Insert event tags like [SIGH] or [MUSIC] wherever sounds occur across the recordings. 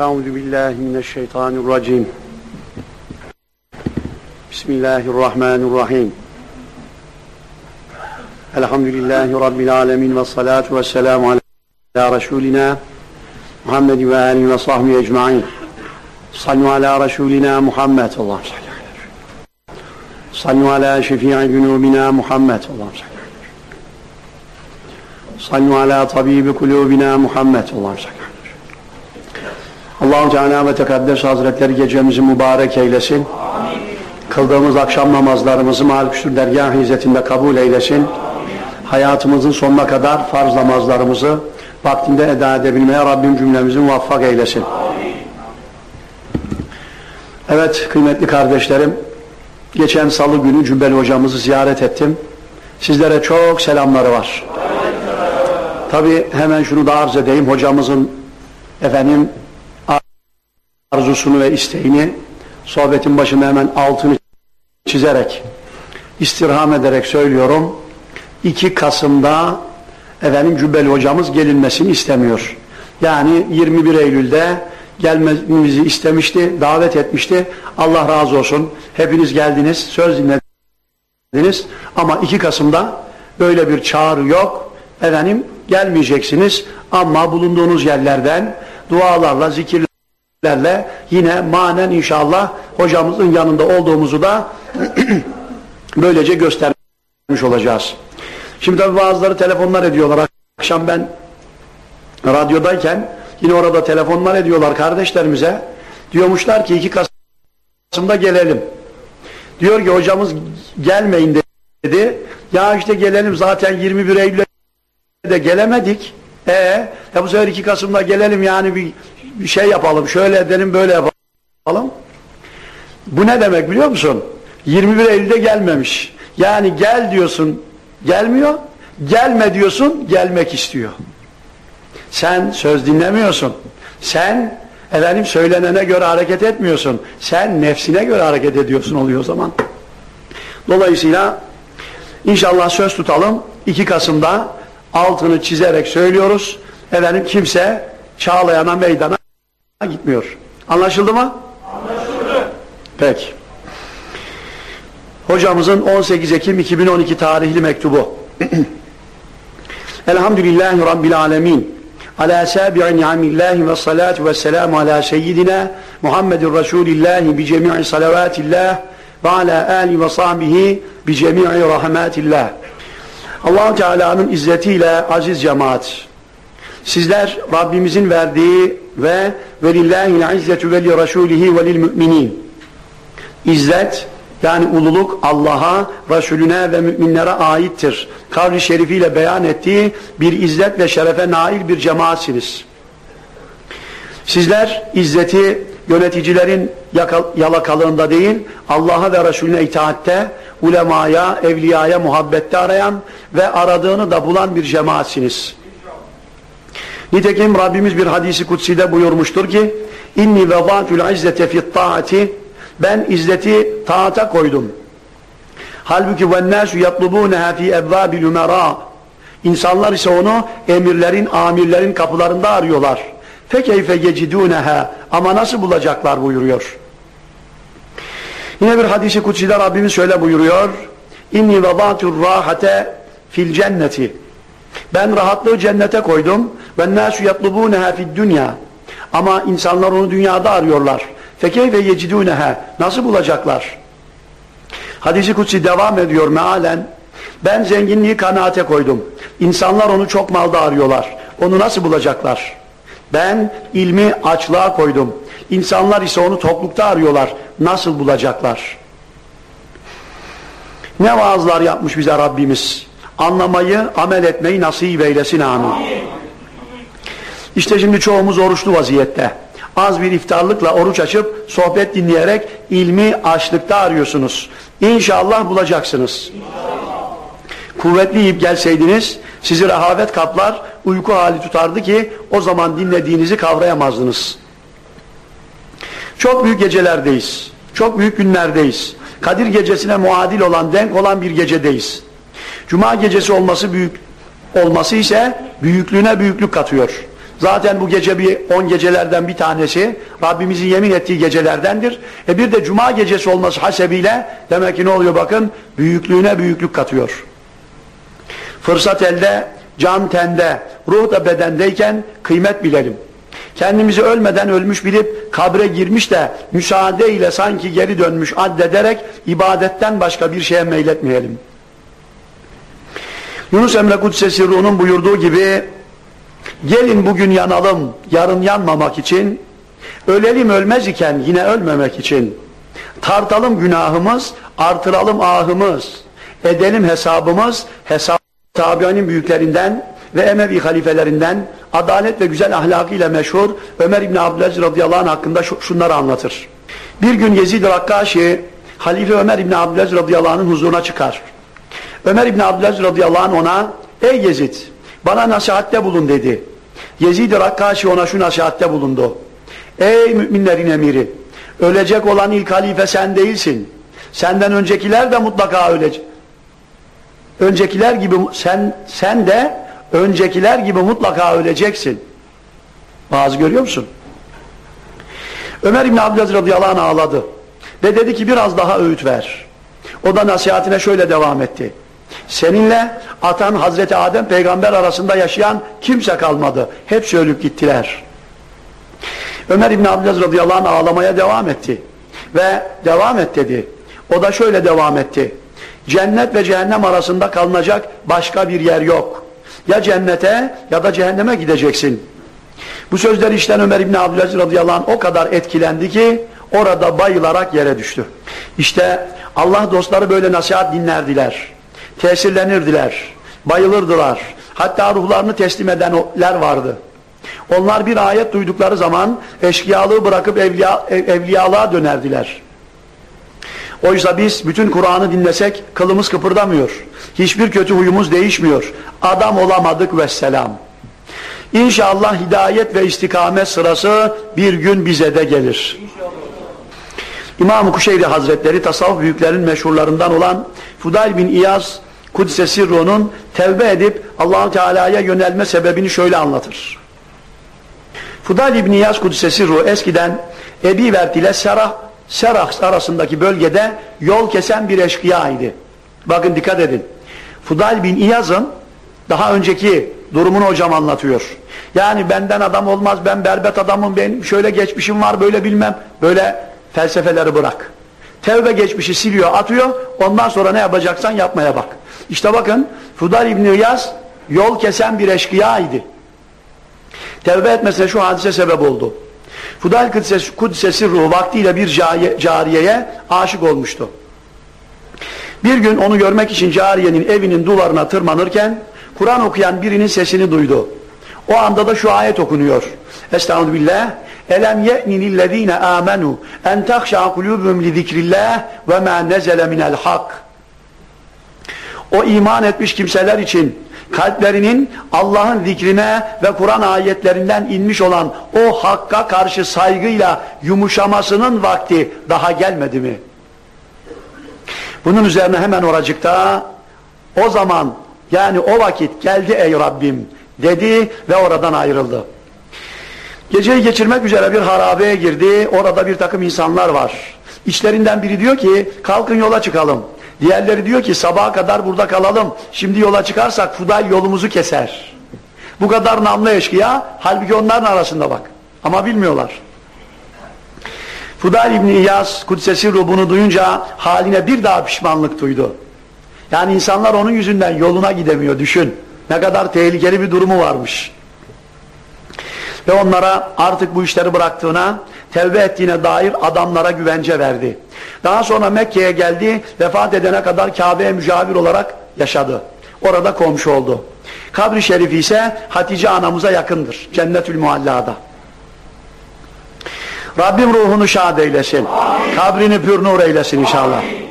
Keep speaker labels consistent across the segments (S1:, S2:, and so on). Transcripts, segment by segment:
S1: Euzu billahi mineşşeytanirracim. Bismillahirrahmanirrahim. Elhamdülillahi Rabbil alemin ve salatu ve selamu ala Resulina Muhammed ve alihi ve sahbihi ecmain. Sallu ala Resulina Muhammed Allah Sallu ala şefii günubina Muhammed Allah Sallu ala tabibi kulubina Muhammed Allah Allah-u Teala ve Tekaddes Hazretleri gecemizi mübarek eylesin. Kıldığımız akşam namazlarımızı mal dergah hizmetinde kabul eylesin. Hayatımızın sonuna kadar farz namazlarımızı vaktinde eda edebilmeye Rabbim cümlemizi muvaffak eylesin. Evet kıymetli kardeşlerim, geçen salı günü Cübbeli hocamızı ziyaret ettim. Sizlere çok selamları var. Tabi hemen şunu da arz edeyim, hocamızın efendim arzusunu ve isteğini sohbetin başında hemen altını çizerek istirham ederek söylüyorum. 2 Kasım'da efendim Cübbeli hocamız gelinmesini istemiyor. Yani 21 Eylül'de gelmemizi istemişti, davet etmişti. Allah razı olsun. Hepiniz geldiniz, söz dinlediniz. Ama 2 Kasım'da böyle bir çağrı yok. Efendim gelmeyeceksiniz ama bulunduğunuz yerlerden dualarla, zikirlerle yine manen inşallah hocamızın yanında olduğumuzu da [CLEARS THROAT] böylece göstermiş olacağız. Şimdi tabi bazıları telefonlar ediyorlar. Akşam ben radyodayken yine orada telefonlar ediyorlar kardeşlerimize. Diyormuşlar ki 2 Kasım'da gelelim. Diyor ki hocamız gelmeyin dedi. Ya işte gelelim zaten 21 Eylül'e de gelemedik. E, e bu sefer 2 Kasım'da gelelim yani bir, bir şey yapalım. Şöyle edelim böyle yapalım. Bu ne demek biliyor musun? 21 Eylül'de gelmemiş. Yani gel diyorsun gelmiyor. Gelme diyorsun gelmek istiyor. Sen söz dinlemiyorsun. Sen efendim söylenene göre hareket etmiyorsun. Sen nefsine göre hareket ediyorsun oluyor o zaman. Dolayısıyla inşallah söz tutalım. 2 Kasım'da altını çizerek söylüyoruz. Efendim kimse Çağlayan'a meydana gitmiyor. Anlaşıldı mı?
S2: Anlaşıldı.
S1: Peki. Hocamızın 18 Ekim 2012 tarihli mektubu. [CLEARS THROAT] Elhamdülillahi Rabbil Alemin. Ala sabi'i ni'amillahi ve salatu ve selamu ala seyyidina Muhammedin Resulillahi bi cemi'i salavatillah ve ala ali ve sahbihi bi cemi'i rahmatillah. allah Teala'nın izzetiyle aziz cemaat. Sizler Rabbimizin verdiği ve velillahil izzetu ve li rasulihi ve lil müminin. İzzet yani ululuk Allah'a, Resulüne ve müminlere aittir. Kavli şerifiyle beyan ettiği bir izzet ve şerefe nail bir cemaatsiniz. Sizler izzeti yöneticilerin yalakalığında değil, Allah'a ve Resulüne itaatte, ulemaya, evliyaya muhabbette arayan ve aradığını da bulan bir cemaatsiniz. Nitekim Rabbimiz bir hadisi kutside buyurmuştur ki, İnni vedâtul izzete fit taati ben izzeti taata koydum. Halbuki vennâsü yatlubûneha fî evvâbil ümerâ. İnsanlar ise onu emirlerin, amirlerin kapılarında arıyorlar. Fekeyfe yecidûneha. Ama nasıl bulacaklar buyuruyor. Yine bir hadisi kutside Rabbimiz şöyle buyuruyor. İnni vedâtur râhate fil cenneti. Ben rahatlığı cennete koydum. Vennâsü yatlubûneha fid dünya. Ama insanlar onu dünyada arıyorlar. Fekeyfe yecidûneha. Nasıl bulacaklar? Hadisi kutsi devam ediyor mealen. Ben zenginliği kanaate koydum. İnsanlar onu çok malda arıyorlar. Onu nasıl bulacaklar? Ben ilmi açlığa koydum. İnsanlar ise onu toplukta arıyorlar. Nasıl bulacaklar? Ne vaazlar yapmış bize Rabbimiz. Anlamayı, amel etmeyi nasip eylesin amin. İşte şimdi çoğumuz oruçlu vaziyette az bir iftarlıkla oruç açıp sohbet dinleyerek ilmi açlıkta arıyorsunuz. İnşallah bulacaksınız. Kuvvetli yiyip gelseydiniz sizi rehavet kaplar, uyku hali tutardı ki o zaman dinlediğinizi kavrayamazdınız. Çok büyük gecelerdeyiz. Çok büyük günlerdeyiz. Kadir gecesine muadil olan, denk olan bir gecedeyiz. Cuma gecesi olması büyük olması ise büyüklüğüne büyüklük katıyor. Zaten bu gece bir on gecelerden bir tanesi Rabbimizin yemin ettiği gecelerdendir. E bir de cuma gecesi olması hasebiyle demek ki ne oluyor bakın büyüklüğüne büyüklük katıyor. Fırsat elde, can tende, ruh da bedendeyken kıymet bilelim. Kendimizi ölmeden ölmüş bilip kabre girmiş de müsaade ile sanki geri dönmüş addederek ibadetten başka bir şeye meyletmeyelim. Yunus Emre Kudsesi Ruh'un buyurduğu gibi gelin bugün yanalım yarın yanmamak için ölelim ölmez iken yine ölmemek için tartalım günahımız artıralım ahımız edelim hesabımız hesap tabiinin büyüklerinden ve Emevi halifelerinden adalet ve güzel ahlakıyla meşhur Ömer İbni Abdülaziz radıyallahu anh hakkında şunları anlatır. Bir gün Yezid-i Rakkaşi Halife Ömer İbni Abdülaziz radıyallahu anh'ın huzuruna çıkar. Ömer İbni Abdülaziz radıyallahu anh ona ey Yezid bana nasihatte bulun dedi. Yezid-i Rakkaşi ona şu nasihatte bulundu. Ey müminlerin emiri ölecek olan ilk halife sen değilsin. Senden öncekiler de mutlaka ölecek. Öncekiler gibi sen sen de öncekiler gibi mutlaka öleceksin. Bazı görüyor musun? Ömer İbni Abdülaziz radıyallahu anh ağladı. Ve dedi ki biraz daha öğüt ver. O da nasihatine şöyle devam etti. Seninle atan Hazreti Adem peygamber arasında yaşayan kimse kalmadı. Hepsi ölüp gittiler. Ömer İbni Abdülaziz radıyallahu anh ağlamaya devam etti. Ve devam et dedi. O da şöyle devam etti. Cennet ve cehennem arasında kalınacak başka bir yer yok. Ya cennete ya da cehenneme gideceksin. Bu sözleri işten Ömer İbni Abdülaziz radıyallahu anh o kadar etkilendi ki orada bayılarak yere düştü. İşte Allah dostları böyle nasihat dinlerdiler. Tesirlenirdiler. Bayılırdılar. Hatta ruhlarını teslim edenler vardı. Onlar bir ayet duydukları zaman eşkıyalığı bırakıp evliya, evliyalığa dönerdiler. Oysa biz bütün Kur'an'ı dinlesek kılımız kıpırdamıyor. Hiçbir kötü huyumuz değişmiyor. Adam olamadık ve selam. İnşallah hidayet ve istikamet sırası bir gün bize de gelir. İmam-ı Kuşeyri Hazretleri tasavvuf büyüklerin meşhurlarından olan Fudayl bin İyaz Kudüs'e Sirru'nun tevbe edip allah Teala'ya yönelme sebebini şöyle anlatır. Fudayl bin İyaz Kudüs'e Sirru eskiden Ebi Vert ile Serah Serah arasındaki bölgede yol kesen bir eşkıyaydı. Bakın dikkat edin. Fudayl bin İyaz'ın daha önceki durumunu hocam anlatıyor. Yani benden adam olmaz, ben berbet adamım, benim şöyle geçmişim var, böyle bilmem. Böyle felsefeleri bırak. Tevbe geçmişi siliyor, atıyor. Ondan sonra ne yapacaksan yapmaya bak. İşte bakın Fudayl bin İyaz yol kesen bir eşkıyaydı. Tevbe etmesine şu hadise sebep oldu. Fudayl Kudüs'e ruhu vaktiyle bir cariyeye aşık olmuştu. Bir gün onu görmek için cariyenin evinin duvarına tırmanırken Kur'an okuyan birinin sesini duydu. O anda da şu ayet okunuyor. Estağfirullah. Elem ye'ni lillezine amenu en tahşa kulubum li zikrillah ve ma nezele minel hak. O iman etmiş kimseler için kalplerinin Allah'ın zikrine ve Kur'an ayetlerinden inmiş olan o hakka karşı saygıyla yumuşamasının vakti daha gelmedi mi? Bunun üzerine hemen oracıkta o zaman yani o vakit geldi ey Rabbim dedi ve oradan ayrıldı. Geceyi geçirmek üzere bir harabeye girdi. Orada bir takım insanlar var. İçlerinden biri diyor ki kalkın yola çıkalım. Diğerleri diyor ki sabaha kadar burada kalalım. Şimdi yola çıkarsak Fudayl yolumuzu keser. Bu kadar namlı eşkıya halbuki onların arasında bak. Ama bilmiyorlar. Fudayl İbni İyaz Kudsesi bunu duyunca haline bir daha pişmanlık duydu. Yani insanlar onun yüzünden yoluna gidemiyor düşün. Ne kadar tehlikeli bir durumu varmış. Ve onlara artık bu işleri bıraktığına, tevbe ettiğine dair adamlara güvence verdi. Daha sonra Mekke'ye geldi, vefat edene kadar Kabe'ye mücavir olarak yaşadı. Orada komşu oldu. Kabri şerifi ise Hatice anamıza yakındır. Cennetül Mualla'da. Rabbim ruhunu şad eylesin. Amin. Kabrini pür nur eylesin inşallah. Amin.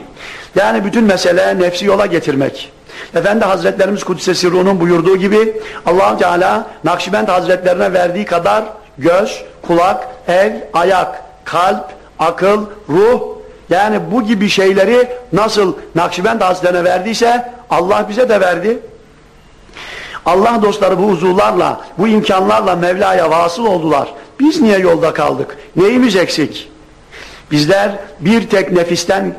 S1: Yani bütün mesele nefsi yola getirmek. Efendi Hazretlerimiz Kudüs'e ruhunun buyurduğu gibi allah Teala Nakşibend Hazretlerine verdiği kadar göz, kulak, el, ayak, kalp, akıl, ruh yani bu gibi şeyleri nasıl Nakşibend Hazretlerine verdiyse Allah bize de verdi. Allah dostları bu huzurlarla, bu imkanlarla Mevla'ya vasıl oldular. Biz niye yolda kaldık? Neyimiz eksik? Bizler bir tek nefisten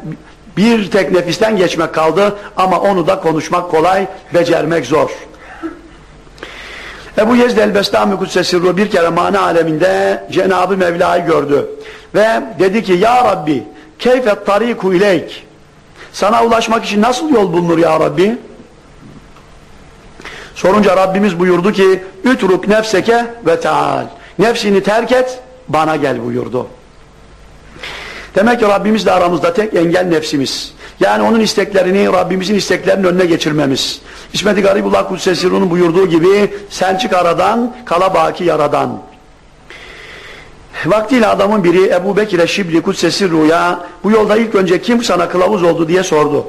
S1: bir tek nefisten geçmek kaldı ama onu da konuşmak kolay, becermek zor. Ebu Yezd el-Bestami Kudsesirru bir kere mana aleminde Cenab-ı Mevla'yı gördü. Ve dedi ki Ya Rabbi keyfet tariku ileyk sana ulaşmak için nasıl yol bulunur ya Rabbi? Sorunca Rabbimiz buyurdu ki ütruk nefseke ve taal nefsini terk et bana gel buyurdu. Demek ki Rabbimiz de aramızda tek engel nefsimiz. Yani onun isteklerini Rabbimizin isteklerinin önüne geçirmemiz. İsmet-i Garibullah Kudsesirun'un buyurduğu gibi sen çık aradan kala yaradan. Vaktiyle adamın biri Ebu Bekir'e Şibli Kudsesirru'ya bu yolda ilk önce kim sana kılavuz oldu diye sordu.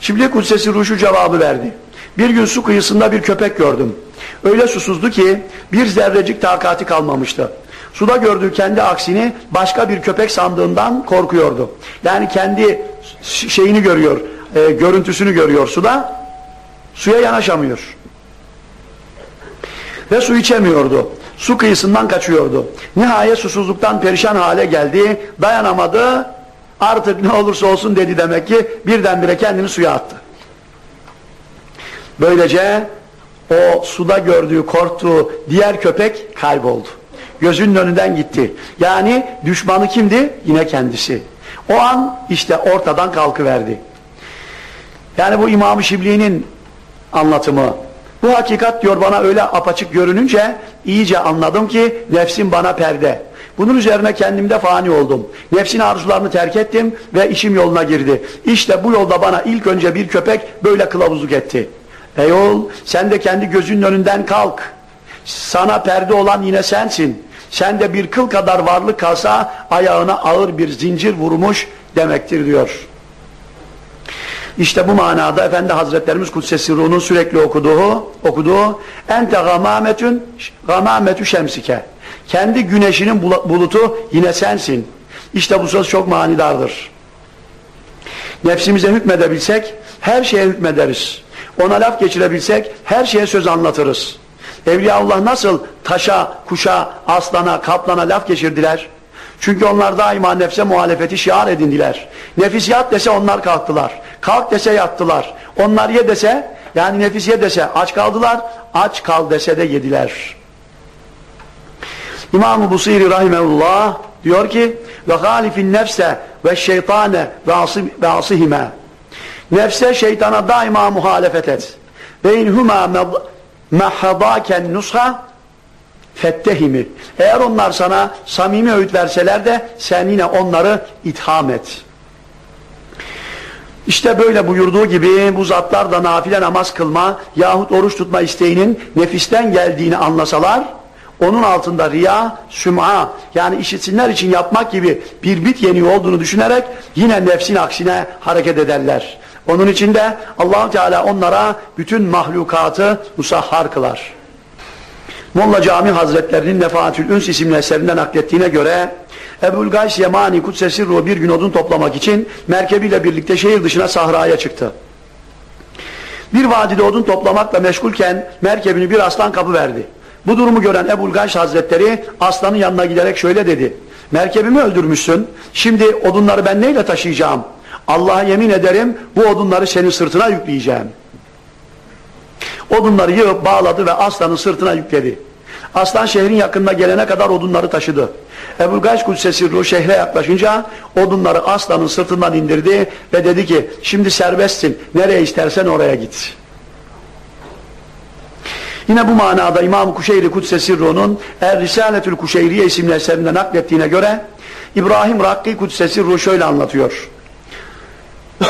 S1: Şibli Kudsesirru şu cevabı verdi. Bir gün su kıyısında bir köpek gördüm. Öyle susuzdu ki bir zerrecik takati kalmamıştı. Suda gördüğü kendi aksini başka bir köpek sandığından korkuyordu. Yani kendi şeyini görüyor, e, görüntüsünü görüyor suda. Suya yanaşamıyor. Ve su içemiyordu. Su kıyısından kaçıyordu. Nihayet susuzluktan perişan hale geldi. Dayanamadı. Artık ne olursa olsun dedi demek ki birdenbire kendini suya attı. Böylece o suda gördüğü, korktuğu diğer köpek kayboldu. Gözünün önünden gitti. Yani düşmanı kimdi? Yine kendisi. O an işte ortadan kalkıverdi. Yani bu İmam-ı Şibli'nin anlatımı. Bu hakikat diyor bana öyle apaçık görününce iyice anladım ki nefsim bana perde. Bunun üzerine kendimde fani oldum. Nefsin arzularını terk ettim ve işim yoluna girdi. İşte bu yolda bana ilk önce bir köpek böyle kılavuzluk etti. Ey oğul sen de kendi gözünün önünden kalk. Sana perde olan yine sensin. Sen de bir kıl kadar varlık kalsa ayağına ağır bir zincir vurmuş demektir diyor. İşte bu manada Efendi Hazretlerimiz Kudsesi Ruh'un sürekli okuduğu, okuduğu ente gamametün gamametü şemsike. Kendi güneşinin bulutu yine sensin. İşte bu söz çok manidardır. Nefsimize hükmedebilsek her şeye hükmederiz. Ona laf geçirebilsek her şeye söz anlatırız. Evliyaullah nasıl taşa, kuşa, aslana, kaplana laf geçirdiler? Çünkü onlar daima nefse muhalefeti şiar edindiler. Nefis yat dese onlar kalktılar. Kalk dese yattılar. Onlar ye dese, yani nefis ye dese aç kaldılar. Aç kal dese de yediler. İmam-ı Busiri Rahimullah diyor ki ve halifin nefse ve şeytane ve asihime nefse şeytana daima muhalefet et ve inhuma mehadaken nusha fettehimi. Eğer onlar sana samimi öğüt verseler de sen yine onları itham et. İşte böyle buyurduğu gibi bu zatlar da nafile namaz kılma yahut oruç tutma isteğinin nefisten geldiğini anlasalar onun altında riya, süm'a yani işitsinler için yapmak gibi bir bit yeni olduğunu düşünerek yine nefsin aksine hareket ederler. Onun için de allah Teala onlara bütün mahlukatı musahhar kılar. Molla Cami Hazretlerinin Nefaatül Üns isimli eserinden naklettiğine göre Ebul Gays Yemani Kudsesi Ruh bir gün odun toplamak için merkebiyle birlikte şehir dışına sahraya çıktı. Bir vadide odun toplamakla meşgulken merkebini bir aslan kapı verdi. Bu durumu gören Ebul Gays Hazretleri aslanın yanına giderek şöyle dedi. Merkebimi öldürmüşsün. Şimdi odunları ben neyle taşıyacağım? Allah'a yemin ederim bu odunları senin sırtına yükleyeceğim. Odunları yığıp bağladı ve aslanın sırtına yükledi. Aslan şehrin yakınına gelene kadar odunları taşıdı. Ebu Gays Kudsesi Ruh şehre yaklaşınca odunları aslanın sırtından indirdi ve dedi ki şimdi serbestsin nereye istersen oraya git. Yine bu manada İmam Kuşeyri Kudsesi Ruh'un Er Risaletül Kuşeyriye isimli eserinde naklettiğine göre İbrahim Rakki Kudsesi Ruh şöyle anlatıyor. [COUGHS]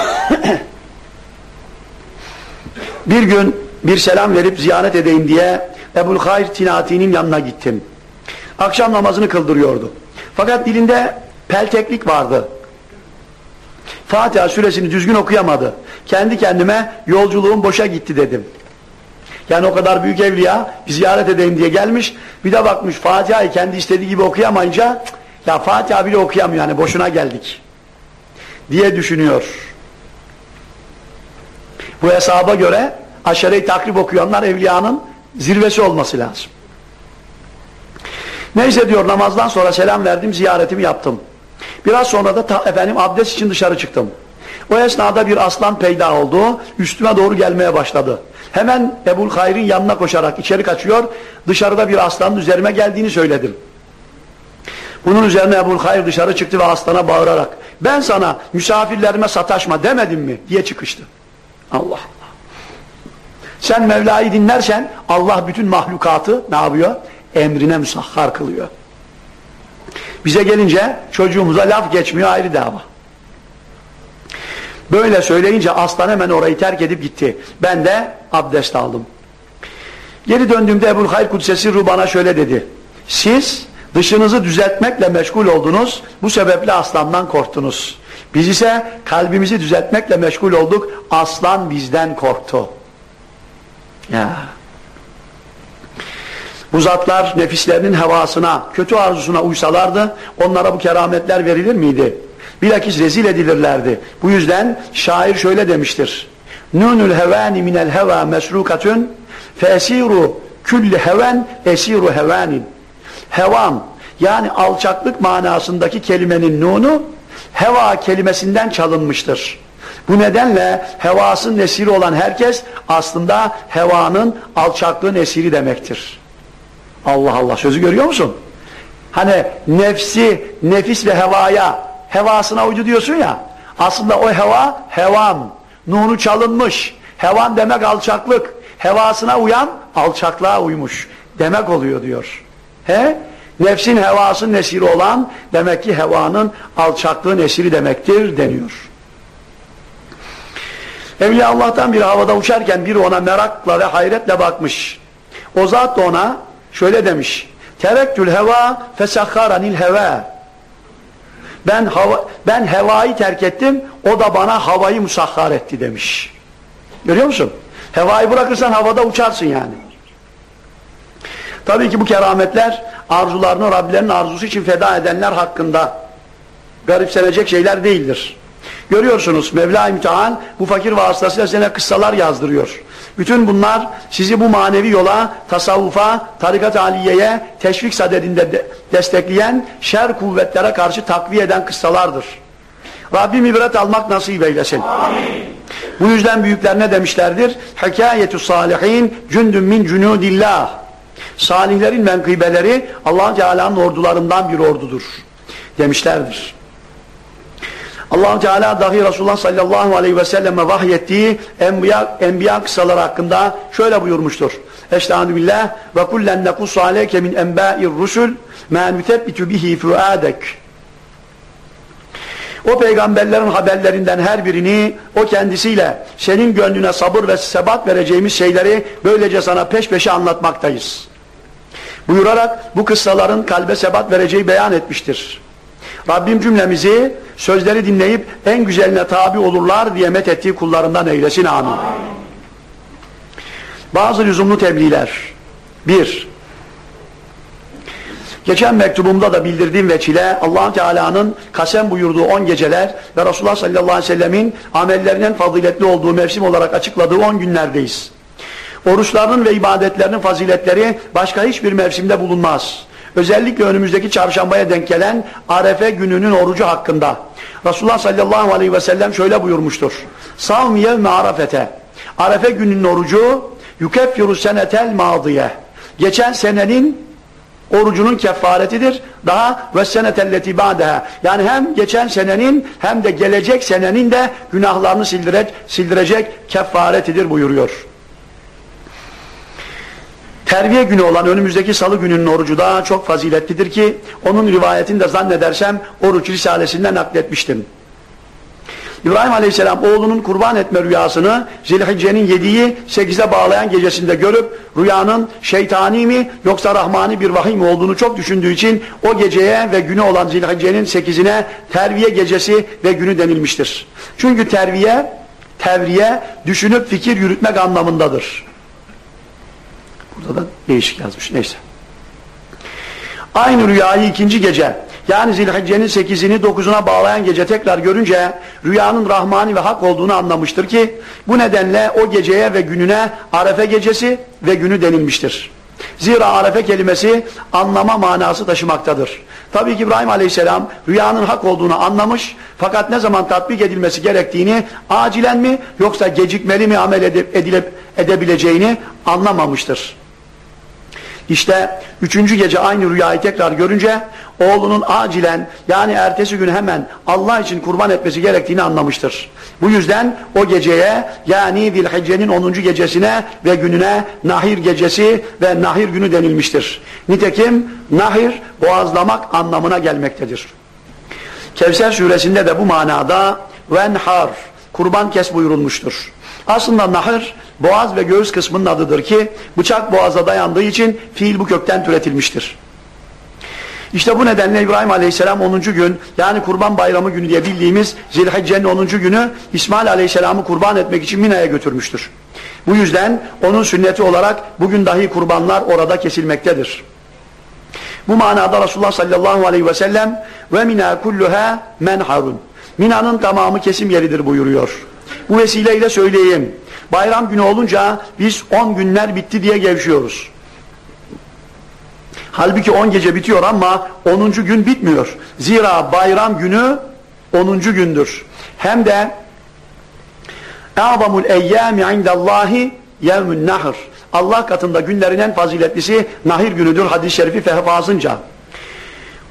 S1: bir gün bir selam verip ziyaret edeyim diye Ebul Hayr Tinati'nin yanına gittim. Akşam namazını kıldırıyordu. Fakat dilinde pelteklik vardı. Fatiha suresini düzgün okuyamadı. Kendi kendime yolculuğum boşa gitti dedim. Yani o kadar büyük evliya bir ziyaret edeyim diye gelmiş. Bir de bakmış Fatiha'yı kendi istediği gibi okuyamayınca ya Fatiha bile okuyamıyor yani boşuna geldik diye düşünüyor. Bu hesaba göre Aşere-i takrib okuyanlar evliyanın zirvesi olması lazım. Neyse diyor namazdan sonra selam verdim ziyaretimi yaptım. Biraz sonra da ta, efendim abdest için dışarı çıktım. O esnada bir aslan peyda oldu. Üstüme doğru gelmeye başladı. Hemen Ebul Hayr'in yanına koşarak içeri kaçıyor. Dışarıda bir aslanın üzerime geldiğini söyledim. Bunun üzerine Ebul Hayr dışarı çıktı ve aslana bağırarak ben sana misafirlerime sataşma demedim mi diye çıkıştı. Allah Allah. Sen Mevla'yı dinlersen Allah bütün mahlukatı ne yapıyor? Emrine müsahhar kılıyor. Bize gelince çocuğumuza laf geçmiyor ayrı dava. Böyle söyleyince aslan hemen orayı terk edip gitti. Ben de abdest aldım. Geri döndüğümde Ebul Hayr Kudsesi Ruban'a şöyle dedi. Siz dışınızı düzeltmekle meşgul oldunuz. Bu sebeple aslandan korktunuz. Biz ise kalbimizi düzeltmekle meşgul olduk. Aslan bizden korktu. Ya. Bu zatlar nefislerinin hevasına, kötü arzusuna uysalardı onlara bu kerametler verilir miydi? Bilakis rezil edilirlerdi. Bu yüzden şair şöyle demiştir. Nunul hevani minel heva mesrukatun fesiru külli heven esiru hevanin. Hevan yani alçaklık manasındaki kelimenin nunu heva kelimesinden çalınmıştır. Bu nedenle hevasın esiri olan herkes aslında hevanın alçaklığın esiri demektir. Allah Allah sözü görüyor musun? Hani nefsi, nefis ve hevaya, hevasına uydu diyorsun ya. Aslında o heva, hevan. Nunu çalınmış. Hevan demek alçaklık. Hevasına uyan, alçaklığa uymuş. Demek oluyor diyor. He? Nefsin hevasının esiri olan, demek ki hevanın alçaklığın esiri demektir deniyor. Evliya Allah'tan bir havada uçarken biri ona merakla ve hayretle bakmış. O zat da ona şöyle demiş. Terektül heva fesakharanil heva. Ben hava, ben hevayı terk ettim, o da bana havayı musahhar etti demiş. Görüyor musun? Hevayı bırakırsan havada uçarsın yani. Tabii ki bu kerametler arzularını Rablerinin arzusu için feda edenler hakkında garipsenecek şeyler değildir. Görüyorsunuz Mevla-i Müteal bu fakir vasıtasıyla size kıssalar yazdırıyor. Bütün bunlar sizi bu manevi yola, tasavvufa, tarikat aliyeye teşvik sadedinde de destekleyen şer kuvvetlere karşı takviye eden kıssalardır. Rabbim ibret almak nasip eylesin. Amin. Bu yüzden büyükler ne demişlerdir? Hikayetü salihin cündün min cunudillah. Salihlerin menkıbeleri allah Teala'nın ordularından bir ordudur demişlerdir allah Teala dahi Resulullah sallallahu aleyhi ve selleme vahyettiği enbiya, enbiya kısaları hakkında şöyle buyurmuştur. Estağfirullah billah ve kullen nekussu aleyke min enbâir rusul mâ nütebbitu bihi fuâdek. O peygamberlerin haberlerinden her birini o kendisiyle senin gönlüne sabır ve sebat vereceğimiz şeyleri böylece sana peş peşe anlatmaktayız. Buyurarak bu kıssaların kalbe sebat vereceği beyan etmiştir. Rabbim cümlemizi sözleri dinleyip en güzeline tabi olurlar diye met ettiği kullarından eylesin amin. Bazı lüzumlu tebliğler. Bir, geçen mektubumda da bildirdiğim veçile allah Teala'nın kasem buyurduğu on geceler ve Resulullah sallallahu aleyhi ve sellemin amellerinin faziletli olduğu mevsim olarak açıkladığı on günlerdeyiz. Oruçlarının ve ibadetlerinin faziletleri başka hiçbir mevsimde bulunmaz. Özellikle önümüzdeki çarşambaya denk gelen Arefe gününün orucu hakkında. Resulullah sallallahu aleyhi ve sellem şöyle buyurmuştur. Savm yevme arafete. Arefe gününün orucu yukeffiru senetel madiye. Geçen senenin orucunun kefaretidir. Daha ve senetelleti ba'deha. Yani hem geçen senenin hem de gelecek senenin de günahlarını sildirecek, sildirecek kefaretidir buyuruyor. Terviye günü olan önümüzdeki salı gününün orucu da çok faziletlidir ki onun rivayetini de zannedersem oruç risalesinde nakletmiştim. İbrahim Aleyhisselam oğlunun kurban etme rüyasını Zilhicce'nin 7'yi 8'e bağlayan gecesinde görüp rüyanın şeytani mi yoksa rahmani bir vahiy mi olduğunu çok düşündüğü için o geceye ve günü olan Zilhicce'nin 8'ine terviye gecesi ve günü denilmiştir. Çünkü terviye, tevriye düşünüp fikir yürütmek anlamındadır. Burada da değişik yazmış. Neyse. Aynı rüyayı ikinci gece yani Zilhicce'nin 8'ini 9'una bağlayan gece tekrar görünce rüyanın rahmani ve hak olduğunu anlamıştır ki bu nedenle o geceye ve gününe Arefe gecesi ve günü denilmiştir. Zira arefe kelimesi anlama manası taşımaktadır. Tabii ki İbrahim Aleyhisselam rüyanın hak olduğunu anlamış fakat ne zaman tatbik edilmesi gerektiğini acilen mi yoksa gecikmeli mi amel edip, edilip, edebileceğini anlamamıştır. İşte üçüncü gece aynı rüyayı tekrar görünce oğlunun acilen yani ertesi gün hemen Allah için kurban etmesi gerektiğini anlamıştır. Bu yüzden o geceye yani Zilhicce'nin 10. gecesine ve gününe Nahir gecesi ve Nahir günü denilmiştir. Nitekim Nahir boğazlamak anlamına gelmektedir. Kevser suresinde de bu manada venhar kurban kes buyurulmuştur. Aslında nahır boğaz ve göğüs kısmının adıdır ki bıçak boğaza dayandığı için fiil bu kökten türetilmiştir. İşte bu nedenle İbrahim Aleyhisselam 10. gün yani kurban bayramı günü diye bildiğimiz Zilhicce'nin 10. günü İsmail Aleyhisselam'ı kurban etmek için Mina'ya götürmüştür. Bu yüzden onun sünneti olarak bugün dahi kurbanlar orada kesilmektedir. Bu manada Resulullah sallallahu aleyhi ve sellem ve mina kulluha menharun. Mina'nın tamamı kesim yeridir buyuruyor. Bu vesileyle söyleyeyim. Bayram günü olunca biz 10 günler bitti diye gevşiyoruz. Halbuki 10 gece bitiyor ama 10. gün bitmiyor. Zira bayram günü 10. gündür. Hem de اَعْظَمُ الْاَيَّامِ عِنْدَ اللّٰهِ يَوْمُ النَّحْرِ Allah katında günlerin en faziletlisi nahir günüdür hadis-i şerifi fehvazınca.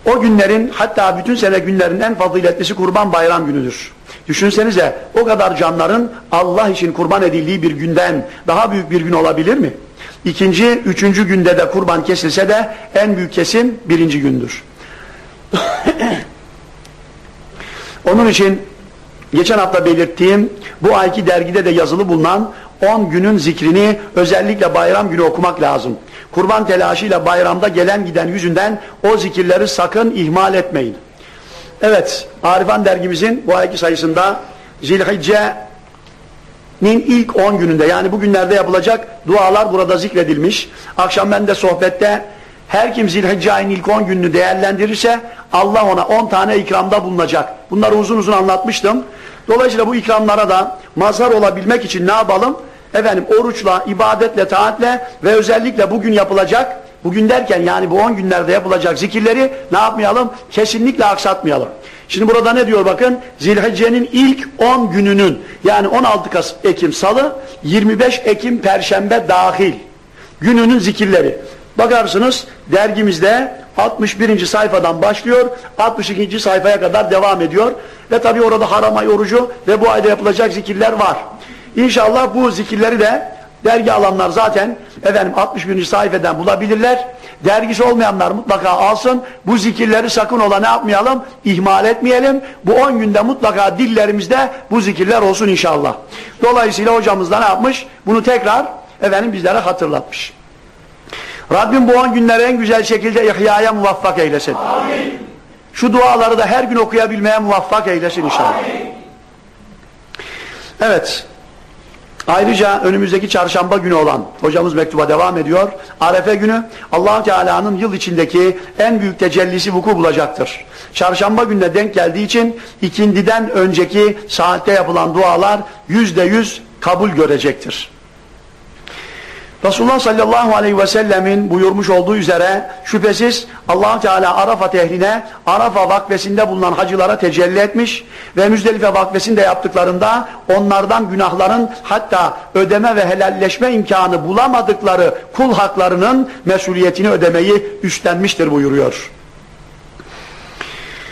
S1: O günlerin hatta bütün sene günlerin en faziletlisi kurban bayram günüdür. Düşünsenize o kadar canların Allah için kurban edildiği bir günden daha büyük bir gün olabilir mi? İkinci, üçüncü günde de kurban kesilse de en büyük kesim birinci gündür. [COUGHS] Onun için geçen hafta belirttiğim bu ayki dergide de yazılı bulunan 10 günün zikrini özellikle bayram günü okumak lazım. Kurban telaşıyla bayramda gelen giden yüzünden o zikirleri sakın ihmal etmeyin. Evet, Arifan dergimizin bu ayki sayısında Zilhicce'nin ilk 10 gününde yani bugünlerde yapılacak dualar burada zikredilmiş. Akşam ben de sohbette her kim Zilhicce ayının ilk 10 gününü değerlendirirse Allah ona 10 tane ikramda bulunacak. Bunları uzun uzun anlatmıştım. Dolayısıyla bu ikramlara da mazhar olabilmek için ne yapalım? Efendim oruçla, ibadetle, taatle ve özellikle bugün yapılacak Bugün derken yani bu 10 günlerde yapılacak zikirleri ne yapmayalım? Kesinlikle aksatmayalım. Şimdi burada ne diyor bakın? Zilhicce'nin ilk 10 gününün yani 16 Ekim Salı, 25 Ekim Perşembe dahil gününün zikirleri. Bakarsınız dergimizde 61. sayfadan başlıyor, 62. sayfaya kadar devam ediyor. Ve tabi orada haram ay ve bu ayda yapılacak zikirler var. İnşallah bu zikirleri de dergi alanlar zaten efendim 61. sayfeden bulabilirler. Dergisi olmayanlar mutlaka alsın. Bu zikirleri sakın ola ne yapmayalım? İhmal etmeyelim. Bu 10 günde mutlaka dillerimizde bu zikirler olsun inşallah. Dolayısıyla hocamız da ne yapmış? Bunu tekrar efendim bizlere hatırlatmış. Rabbim bu 10 günleri en güzel şekilde ihyaya muvaffak eylesin. Amin. Şu duaları da her gün okuyabilmeye muvaffak eylesin inşallah. Amin. Evet. Ayrıca önümüzdeki çarşamba günü olan hocamız mektuba devam ediyor. Arefe günü allah Teala'nın yıl içindeki en büyük tecellisi vuku bulacaktır. Çarşamba gününe denk geldiği için ikindiden önceki saatte yapılan dualar yüzde yüz kabul görecektir. Resulullah sallallahu aleyhi ve sellemin buyurmuş olduğu üzere şüphesiz allah Teala Arafat ehline Arafa vakfesinde bulunan hacılara tecelli etmiş ve Müzdelife vakfesinde yaptıklarında onlardan günahların hatta ödeme ve helalleşme imkanı bulamadıkları kul haklarının mesuliyetini ödemeyi üstlenmiştir buyuruyor.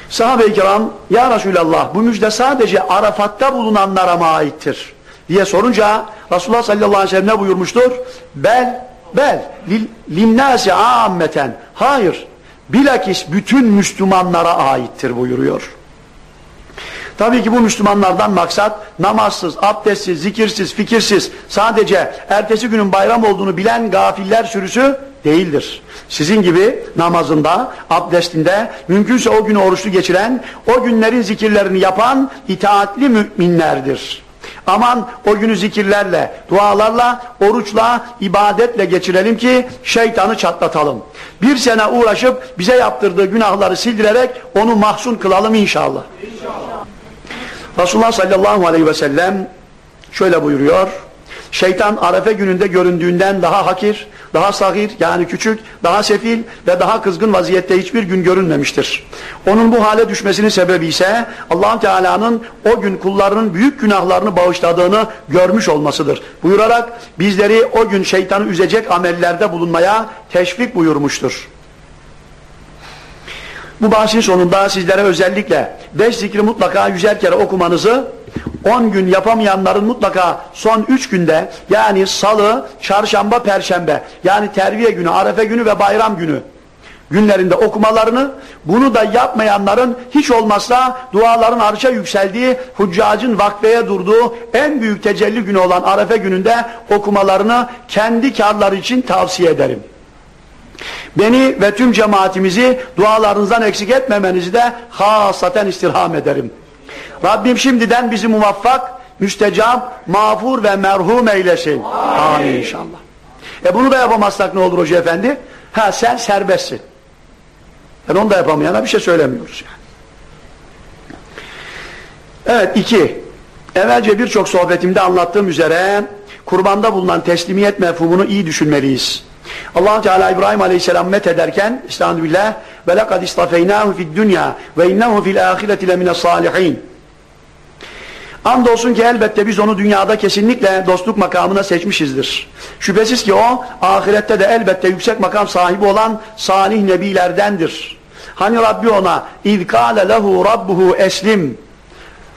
S1: Sahabe-i kiram ya Resulallah bu müjde sadece Arafat'ta bulunanlara mı aittir? Diye sorunca Resulullah sallallahu aleyhi ve sellem ne buyurmuştur? Bel, bel, linnâsi âmmeten. Hayır, bilakis bütün Müslümanlara aittir buyuruyor. Tabii ki bu Müslümanlardan maksat namazsız, abdestsiz, zikirsiz, fikirsiz sadece ertesi günün bayram olduğunu bilen gafiller sürüsü değildir. Sizin gibi namazında, abdestinde, mümkünse o günü oruçlu geçiren, o günlerin zikirlerini yapan itaatli müminlerdir. Aman o günü zikirlerle, dualarla, oruçla, ibadetle geçirelim ki şeytanı çatlatalım. Bir sene uğraşıp bize yaptırdığı günahları sildirerek onu mahzun kılalım inşallah. İnşallah. Resulullah sallallahu aleyhi ve sellem şöyle buyuruyor. Şeytan Arefe gününde göründüğünden daha hakir, daha sahir yani küçük, daha sefil ve daha kızgın vaziyette hiçbir gün görünmemiştir. Onun bu hale düşmesinin sebebi ise allah Teala'nın o gün kullarının büyük günahlarını bağışladığını görmüş olmasıdır. Buyurarak bizleri o gün şeytanı üzecek amellerde bulunmaya teşvik buyurmuştur. Bu bahsin sonunda sizlere özellikle beş zikri mutlaka yüzer kere okumanızı 10 gün yapamayanların mutlaka son 3 günde yani salı, çarşamba, perşembe yani terviye günü, arefe günü ve bayram günü günlerinde okumalarını bunu da yapmayanların hiç olmazsa duaların arşa yükseldiği huccacın vakfeye durduğu en büyük tecelli günü olan arefe gününde okumalarını kendi karları için tavsiye ederim. Beni ve tüm cemaatimizi dualarınızdan eksik etmemenizi de hasaten istirham ederim. Rabbim şimdiden bizi muvaffak, müstecap, mağfur ve merhum eylesin. Amin, Amin inşallah. E bunu da yapamazsak ne olur hoca efendi? Ha sen serbestsin. Yani onu da yapamayana bir şey söylemiyoruz yani. Evet iki. Evvelce birçok sohbetimde anlattığım üzere kurbanda bulunan teslimiyet mefhumunu iyi düşünmeliyiz allah Teala İbrahim Aleyhisselam met ederken Estağfirullah ve lekad istafeynahu fid dünya ve innehu fil ahireti lemine salihin Andolsun ki elbette biz onu dünyada kesinlikle dostluk makamına seçmişizdir. Şüphesiz ki o ahirette de elbette yüksek makam sahibi olan salih nebilerdendir. Hani Rabbi ona اِذْ قَالَ لَهُ رَبُّهُ eslim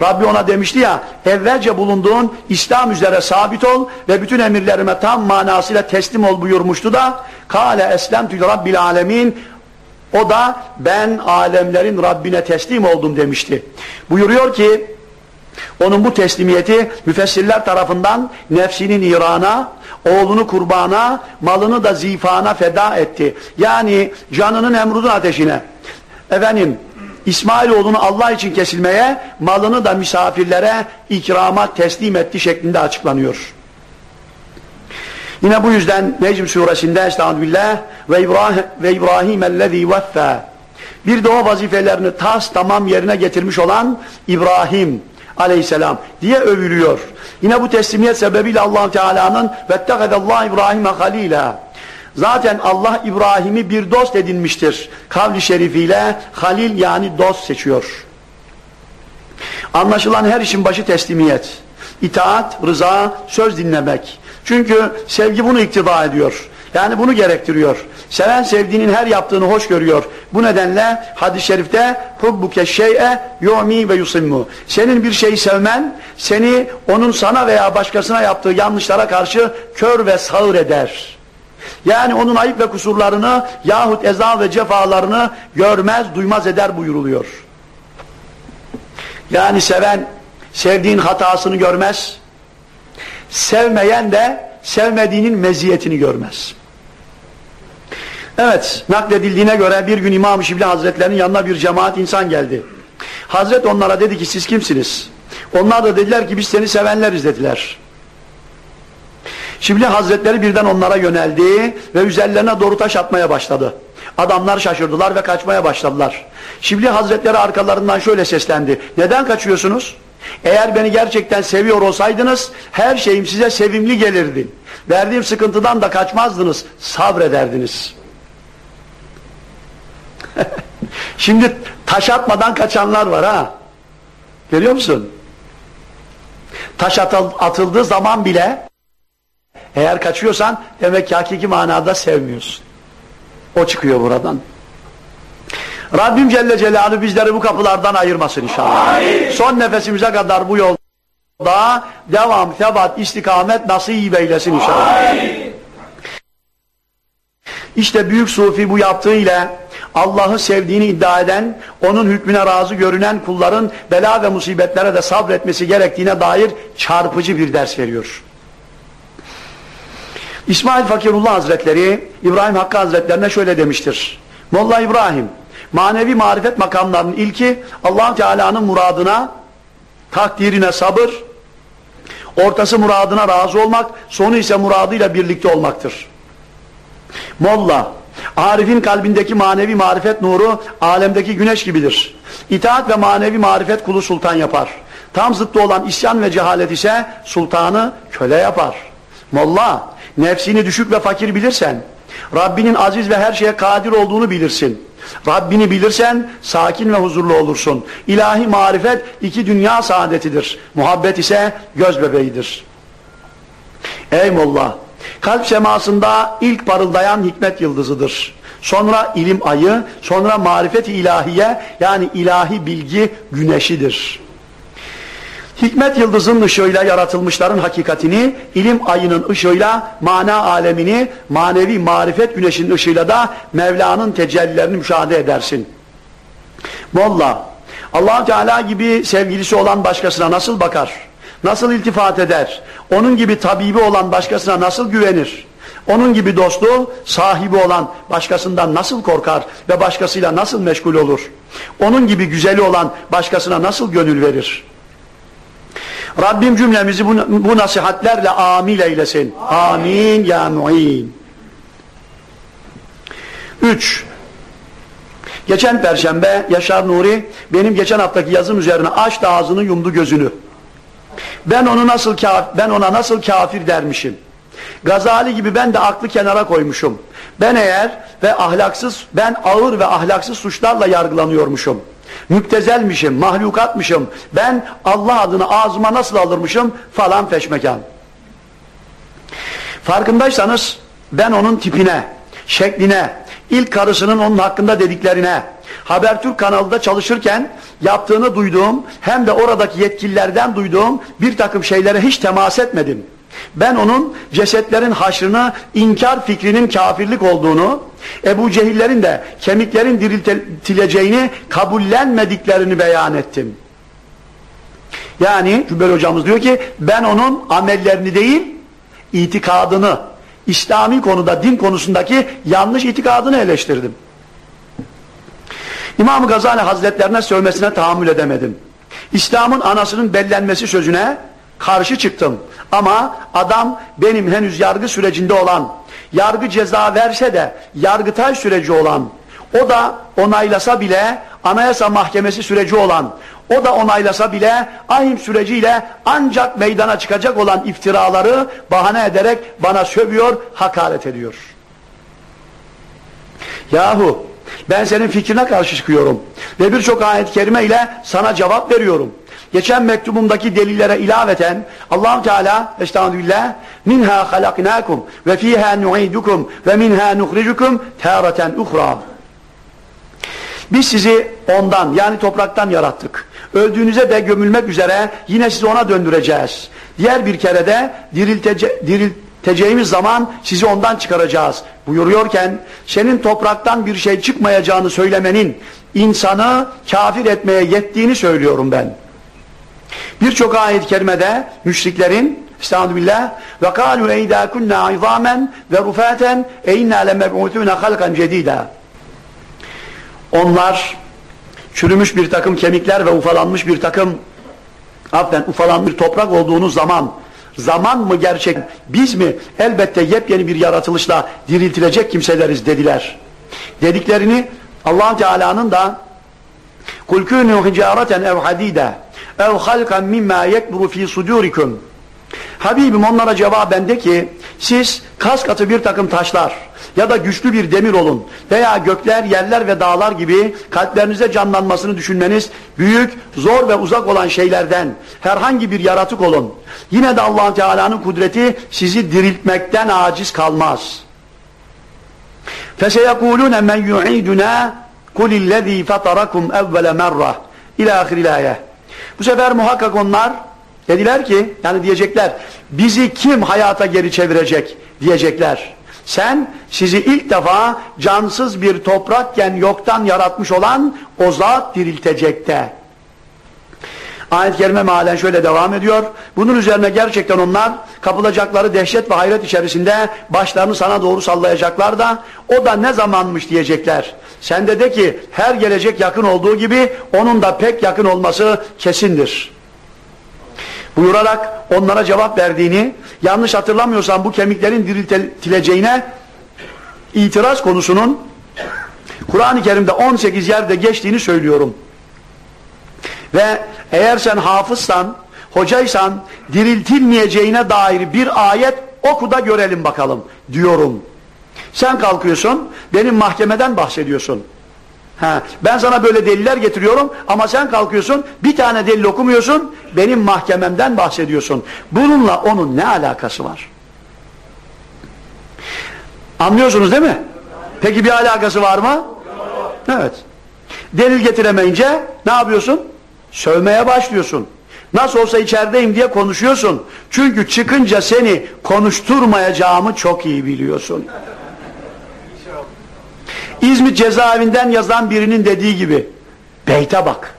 S1: Rabbi ona demişti ya evvelce bulunduğun İslam üzere sabit ol ve bütün emirlerime tam manasıyla teslim ol buyurmuştu da kâle eslemtü rabbil alemin o da ben alemlerin Rabbine teslim oldum demişti. Buyuruyor ki onun bu teslimiyeti müfessirler tarafından nefsinin irana, oğlunu kurbana, malını da zifana feda etti. Yani canının emrudun ateşine. Efendim İsmailoğlunu Allah için kesilmeye, malını da misafirlere ikrama teslim etti şeklinde açıklanıyor. Yine bu yüzden Necm suresinde Estağfirullah ve İbrahim ve İbrahim ellezî veffa bir de o vazifelerini tas tamam yerine getirmiş olan İbrahim aleyhisselam diye övülüyor. Yine bu teslimiyet sebebiyle allah Teala'nın vettekadallah İbrahim'e halila Zaten Allah İbrahim'i bir dost edinmiştir. Kavli şerifiyle halil yani dost seçiyor. Anlaşılan her işin başı teslimiyet. İtaat, rıza, söz dinlemek. Çünkü sevgi bunu iktiba ediyor. Yani bunu gerektiriyor. Seven sevdiğinin her yaptığını hoş görüyor. Bu nedenle hadis-i şerifte hubbuke şey'e yu'mi ve yusimmu. Senin bir şeyi sevmen seni onun sana veya başkasına yaptığı yanlışlara karşı kör ve sağır eder. Yani onun ayıp ve kusurlarını yahut eza ve cefalarını görmez, duymaz eder buyuruluyor. Yani seven sevdiğin hatasını görmez. Sevmeyen de sevmediğinin meziyetini görmez. Evet, nakledildiğine göre bir gün İmam-ı Şibli Hazretlerinin yanına bir cemaat insan geldi. Hazret onlara dedi ki siz kimsiniz? Onlar da dediler ki biz seni sevenleriz dediler. Şibli Hazretleri birden onlara yöneldi ve üzerlerine doğru taş atmaya başladı. Adamlar şaşırdılar ve kaçmaya başladılar. Şibli Hazretleri arkalarından şöyle seslendi. Neden kaçıyorsunuz? Eğer beni gerçekten seviyor olsaydınız her şeyim size sevimli gelirdi. Verdiğim sıkıntıdan da kaçmazdınız, sabrederdiniz. [LAUGHS] Şimdi taş atmadan kaçanlar var ha. Görüyor musun? Taş atıldığı zaman bile eğer kaçıyorsan demek ki hakiki manada sevmiyorsun. O çıkıyor buradan. Rabbim Celle Celaluhu bizleri bu kapılardan ayırmasın inşallah. Amin. Son nefesimize kadar bu yolda devam, tebat, istikamet nasip eylesin inşallah. Amin. İşte büyük sufi bu yaptığı ile Allah'ı sevdiğini iddia eden, onun hükmüne razı görünen kulların bela ve musibetlere de sabretmesi gerektiğine dair çarpıcı bir ders veriyor. İsmail Fakirullah Hazretleri İbrahim Hakkı Hazretlerine şöyle demiştir. Molla İbrahim manevi marifet makamlarının ilki allah Teala'nın muradına, takdirine sabır, Ortası muradına razı olmak, sonu ise muradıyla birlikte olmaktır. Molla, Arif'in kalbindeki manevi marifet nuru alemdeki güneş gibidir. İtaat ve manevi marifet kulu sultan yapar. Tam zıttı olan isyan ve cehalet ise sultanı köle yapar. Molla, nefsini düşük ve fakir bilirsen, Rabbinin aziz ve her şeye kadir olduğunu bilirsin. Rabbini bilirsen sakin ve huzurlu olursun. İlahi marifet iki dünya saadetidir. Muhabbet ise göz bebeğidir. Ey Molla! Kalp semasında ilk parıldayan hikmet yıldızıdır. Sonra ilim ayı, sonra marifet ilahiye yani ilahi bilgi güneşidir. Hikmet yıldızının ışığıyla yaratılmışların hakikatini, ilim ayının ışığıyla mana alemini, manevi marifet güneşinin ışığıyla da Mevla'nın tecellilerini müşahede edersin. Molla, allah Teala gibi sevgilisi olan başkasına nasıl bakar? Nasıl iltifat eder? Onun gibi tabibi olan başkasına nasıl güvenir? Onun gibi dostu, sahibi olan başkasından nasıl korkar ve başkasıyla nasıl meşgul olur? Onun gibi güzeli olan başkasına nasıl gönül verir? Rabbim cümlemizi bu, bu nasihatlerle amil eylesin. Amin ya mu'in. Üç. Geçen perşembe Yaşar Nuri benim geçen haftaki yazım üzerine açtı ağzını yumdu gözünü. Ben onu nasıl ben ona nasıl kafir dermişim. Gazali gibi ben de aklı kenara koymuşum. Ben eğer ve ahlaksız ben ağır ve ahlaksız suçlarla yargılanıyormuşum müptezelmişim, mahlukatmışım, ben Allah adını ağzıma nasıl alırmışım falan feşmekan. Farkındaysanız ben onun tipine, şekline, ilk karısının onun hakkında dediklerine, Habertürk kanalında çalışırken yaptığını duyduğum hem de oradaki yetkililerden duyduğum bir takım şeylere hiç temas etmedim. Ben onun cesetlerin haşrını inkar fikrinin kafirlik olduğunu, Ebu Cehillerin de kemiklerin diriltileceğini kabullenmediklerini beyan ettim. Yani Cübbel hocamız diyor ki ben onun amellerini değil itikadını, İslami konuda din konusundaki yanlış itikadını eleştirdim. İmam Gazali Hazretlerine sövmesine tahammül edemedim. İslam'ın anasının bellenmesi sözüne karşı çıktım. Ama adam benim henüz yargı sürecinde olan, yargı ceza verse de yargıtay süreci olan, o da onaylasa bile anayasa mahkemesi süreci olan, o da onaylasa bile ahim süreciyle ancak meydana çıkacak olan iftiraları bahane ederek bana sövüyor, hakaret ediyor. Yahu ben senin fikrine karşı çıkıyorum ve birçok ayet-i kerime ile sana cevap veriyorum geçen mektubumdaki delillere ilaveten Allahu Teala estağfirullah minha halaknakum ve fiha nu'idukum ve minha nukhrijukum taratan uhra. Biz sizi ondan yani topraktan yarattık. Öldüğünüze de gömülmek üzere yine sizi ona döndüreceğiz. Diğer bir kere de diriltece, dirilteceğimiz zaman sizi ondan çıkaracağız. Buyuruyorken senin topraktan bir şey çıkmayacağını söylemenin insanı kafir etmeye yettiğini söylüyorum ben. Birçok ayet-i kerimede müşriklerin Estağfirullah ve kalu eyda kunna izamen ve rufaten e inna lemeb'utune halkan cedida. Onlar çürümüş bir takım kemikler ve ufalanmış bir takım affen ufalanmış bir toprak olduğunuz zaman zaman mı gerçek biz mi elbette yepyeni bir yaratılışla diriltilecek kimseleriz dediler. Dediklerini allah Teala'nın da kul kûnû hicâreten ev hadîdâ ev halkan mimma yekburu fi sudurikum Habibim onlara cevaben de ki siz kas katı bir takım taşlar ya da güçlü bir demir olun veya gökler, yerler ve dağlar gibi kalplerinize canlanmasını düşünmeniz büyük, zor ve uzak olan şeylerden herhangi bir yaratık olun. Yine de allah Teala'nın kudreti sizi diriltmekten aciz kalmaz. فَسَيَقُولُونَ مَنْ يُعِيدُنَا قُلِ الَّذ۪ي فَطَرَكُمْ اَوَّلَ مَرَّةً İlâ ahir bu sefer muhakkak onlar dediler ki yani diyecekler bizi kim hayata geri çevirecek diyecekler. Sen sizi ilk defa cansız bir toprakken yoktan yaratmış olan o zat diriltecek de. Ayet-i Kerime mealen şöyle devam ediyor. Bunun üzerine gerçekten onlar kapılacakları dehşet ve hayret içerisinde başlarını sana doğru sallayacaklar da o da ne zamanmış diyecekler. Sen de de ki her gelecek yakın olduğu gibi onun da pek yakın olması kesindir. buyurarak onlara cevap verdiğini, yanlış hatırlamıyorsam bu kemiklerin diriltileceğine itiraz konusunun Kur'an-ı Kerim'de 18 yerde geçtiğini söylüyorum. Ve eğer sen hafızsan, hocaysan diriltilmeyeceğine dair bir ayet oku da görelim bakalım diyorum. Sen kalkıyorsun, benim mahkemeden bahsediyorsun. Ha, ben sana böyle deliller getiriyorum ama sen kalkıyorsun bir tane delil okumuyorsun benim mahkememden bahsediyorsun. Bununla onun ne alakası var? Anlıyorsunuz değil mi? Peki bir alakası var mı? Evet. Delil getiremeyince ne yapıyorsun? Sövmeye başlıyorsun. Nasıl olsa içerideyim diye konuşuyorsun. Çünkü çıkınca seni konuşturmayacağımı çok iyi biliyorsun. İzmit cezaevinden yazan birinin dediği gibi beyte bak.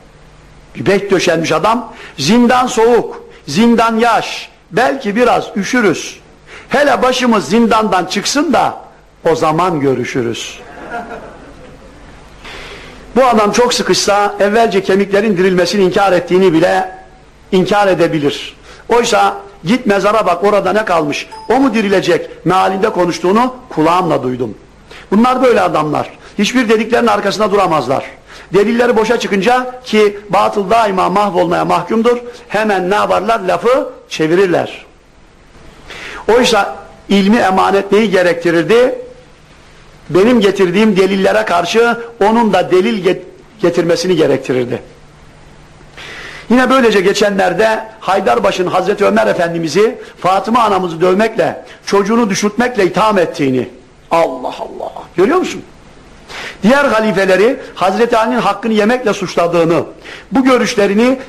S1: Bir beyt döşenmiş adam. Zindan soğuk, zindan yaş. Belki biraz üşürüz. Hele başımız zindandan çıksın da o zaman görüşürüz. Bu adam çok sıkışsa evvelce kemiklerin dirilmesini inkar ettiğini bile inkar edebilir. Oysa git mezara bak orada ne kalmış. O mu dirilecek mealinde konuştuğunu kulağımla duydum. Bunlar böyle adamlar. Hiçbir dediklerinin arkasında duramazlar. Delilleri boşa çıkınca ki batıl daima mahvolmaya mahkumdur. Hemen ne yaparlar? Lafı çevirirler. Oysa ilmi emanet neyi gerektirirdi? Benim getirdiğim delillere karşı onun da delil getirmesini gerektirirdi. Yine böylece geçenlerde Haydarbaş'ın Hazreti Ömer Efendimiz'i Fatıma anamızı dövmekle, çocuğunu düşürtmekle itham ettiğini Allah Allah. Görüyor musun? Diğer halifeleri Hazreti Ali'nin hakkını yemekle suçladığını, bu görüşlerini,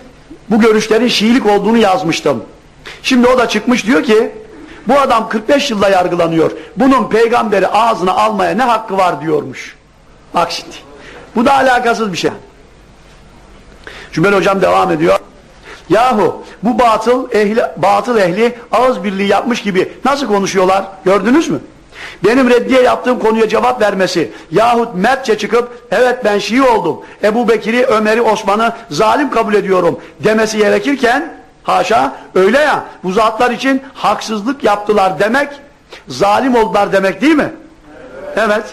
S1: bu görüşlerin Şiilik olduğunu yazmıştım. Şimdi o da çıkmış diyor ki, bu adam 45 yılda yargılanıyor. Bunun peygamberi ağzına almaya ne hakkı var diyormuş. Bak şimdi. Bu da alakasız bir şey. Cümle hocam devam ediyor. Yahu bu batıl ehli, batıl ehli ağız birliği yapmış gibi nasıl konuşuyorlar gördünüz mü? Benim reddiye yaptığım konuya cevap vermesi yahut mertçe çıkıp evet ben Şii oldum Ebu Bekir'i, Ömer'i, Osman'ı zalim kabul ediyorum demesi gerekirken haşa öyle ya bu zatlar için haksızlık yaptılar demek zalim oldular demek değil mi? Evet. evet.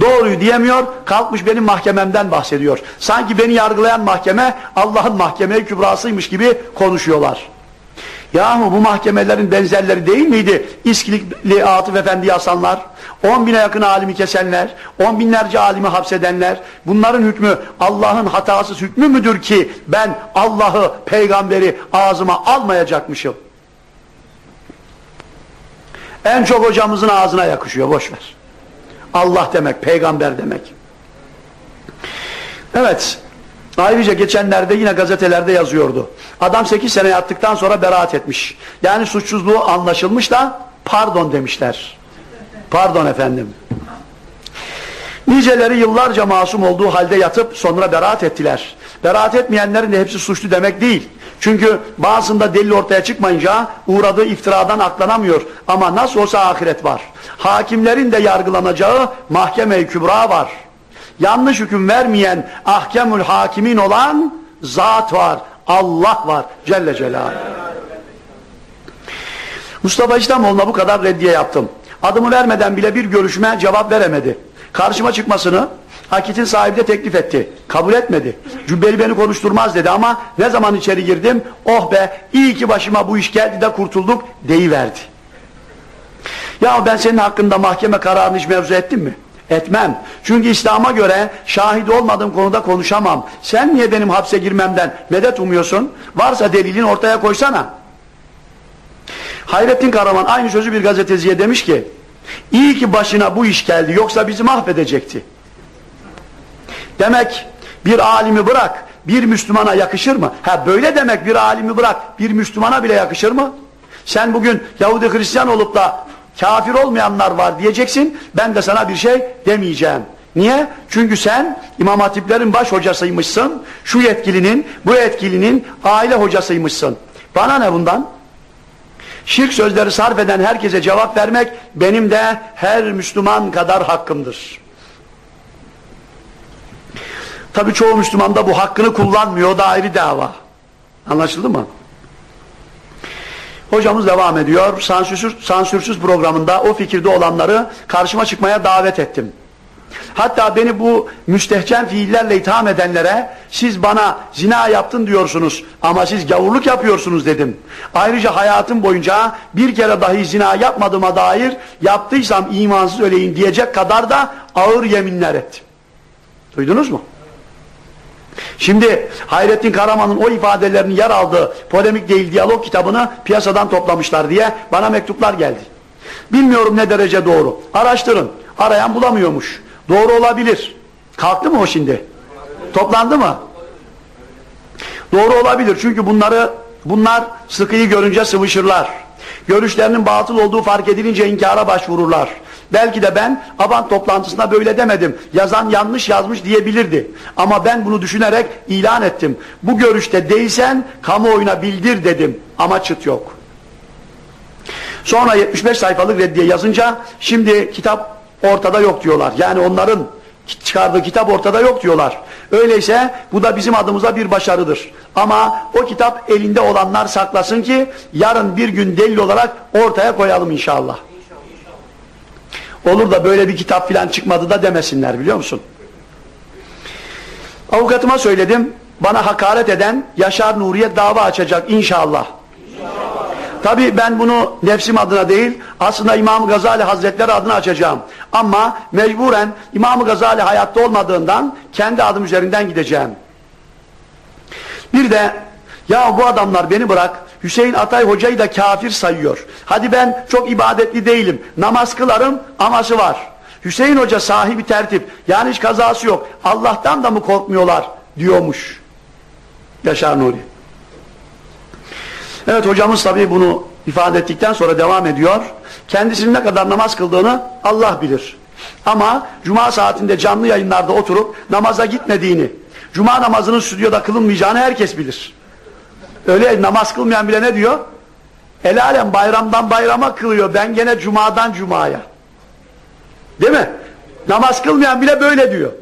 S1: Doğruyu diyemiyor, kalkmış benim mahkememden bahsediyor. Sanki beni yargılayan mahkeme Allah'ın mahkeme kübrasıymış gibi konuşuyorlar. Yahu bu mahkemelerin benzerleri değil miydi? İskilikli Atıf Efendi yasanlar, on bine yakın alimi kesenler, on binlerce alimi hapsedenler, bunların hükmü Allah'ın hatasız hükmü müdür ki ben Allah'ı, peygamberi ağzıma almayacakmışım? En çok hocamızın ağzına yakışıyor, boş ver. Allah demek, peygamber demek. Evet, ayrıca geçenlerde yine gazetelerde yazıyordu. Adam 8 sene yattıktan sonra beraat etmiş. Yani suçsuzluğu anlaşılmış da pardon demişler. Pardon efendim. Niceleri yıllarca masum olduğu halde yatıp sonra beraat ettiler. Beraat etmeyenlerin de hepsi suçlu demek değil. Çünkü bazında delil ortaya çıkmayınca uğradığı iftiradan aklanamıyor. Ama nasıl olsa ahiret var. Hakimlerin de yargılanacağı mahkeme-i kübra var. Yanlış hüküm vermeyen ahkemül hakimin olan zat var. Allah var Celle Celaluhu. Mustafa İslamoğlu'na bu kadar reddiye yaptım. Adımı vermeden bile bir görüşme cevap veremedi. Karşıma çıkmasını Akit'in sahibi de teklif etti. Kabul etmedi. Cübbeli beni konuşturmaz dedi ama ne zaman içeri girdim oh be iyi ki başıma bu iş geldi de kurtulduk deyiverdi. Ya ben senin hakkında mahkeme kararını hiç mevzu ettim mi? Etmem. Çünkü İslam'a göre şahit olmadığım konuda konuşamam. Sen niye benim hapse girmemden medet umuyorsun? Varsa delilin ortaya koysana. Hayrettin Karaman aynı sözü bir gazeteciye demiş ki iyi ki başına bu iş geldi yoksa bizi mahvedecekti. Demek bir alimi bırak bir Müslümana yakışır mı? Ha böyle demek bir alimi bırak bir Müslümana bile yakışır mı? Sen bugün Yahudi Hristiyan olup da kafir olmayanlar var diyeceksin. Ben de sana bir şey demeyeceğim. Niye? Çünkü sen İmam Hatiplerin baş hocasıymışsın. Şu yetkilinin, bu yetkilinin aile hocasıymışsın. Bana ne bundan? Şirk sözleri sarf eden herkese cevap vermek benim de her Müslüman kadar hakkımdır. Tabi çoğu Müslüman da bu hakkını kullanmıyor. O da ayrı dava. Anlaşıldı mı? Hocamız devam ediyor. Sansürsüz, sansürsüz programında o fikirde olanları karşıma çıkmaya davet ettim. Hatta beni bu müstehcen fiillerle itham edenlere siz bana zina yaptın diyorsunuz ama siz gavurluk yapıyorsunuz dedim. Ayrıca hayatım boyunca bir kere dahi zina yapmadığıma dair yaptıysam imansız öleyim diyecek kadar da ağır yeminler ettim. Duydunuz mu? Şimdi Hayrettin Karaman'ın o ifadelerinin yer aldığı polemik değil diyalog kitabını piyasadan toplamışlar diye bana mektuplar geldi. Bilmiyorum ne derece doğru. Araştırın. Arayan bulamıyormuş. Doğru olabilir. Kalktı mı o şimdi? Toplandı mı? Doğru olabilir. Çünkü bunları bunlar sıkıyı görünce sıvışırlar. Görüşlerinin batıl olduğu fark edilince inkara başvururlar. Belki de ben Abant toplantısında böyle demedim. Yazan yanlış yazmış diyebilirdi. Ama ben bunu düşünerek ilan ettim. Bu görüşte değilsen kamuoyuna bildir dedim. Ama çıt yok. Sonra 75 sayfalık reddiye yazınca şimdi kitap ortada yok diyorlar. Yani onların çıkardığı kitap ortada yok diyorlar. Öyleyse bu da bizim adımıza bir başarıdır. Ama o kitap elinde olanlar saklasın ki yarın bir gün delil olarak ortaya koyalım inşallah. Olur da böyle bir kitap filan çıkmadı da demesinler biliyor musun? Avukatıma söyledim. Bana hakaret eden Yaşar Nuriye dava açacak inşallah. Tabi ben bunu nefsim adına değil aslında İmam Gazali Hazretleri adına açacağım. Ama mecburen İmam Gazali hayatta olmadığından kendi adım üzerinden gideceğim. Bir de ya bu adamlar beni bırak Hüseyin Atay hocayı da kafir sayıyor. Hadi ben çok ibadetli değilim. Namaz kılarım aması var. Hüseyin hoca sahibi tertip. Yani hiç kazası yok. Allah'tan da mı korkmuyorlar diyormuş. Yaşar Nuri. Evet hocamız tabii bunu ifade ettikten sonra devam ediyor. Kendisinin ne kadar namaz kıldığını Allah bilir. Ama cuma saatinde canlı yayınlarda oturup namaza gitmediğini, cuma namazının stüdyoda kılınmayacağını herkes bilir. Öyle namaz kılmayan bile ne diyor? El alem bayramdan bayrama kılıyor. Ben gene cumadan cumaya. Değil mi? Namaz kılmayan bile böyle diyor.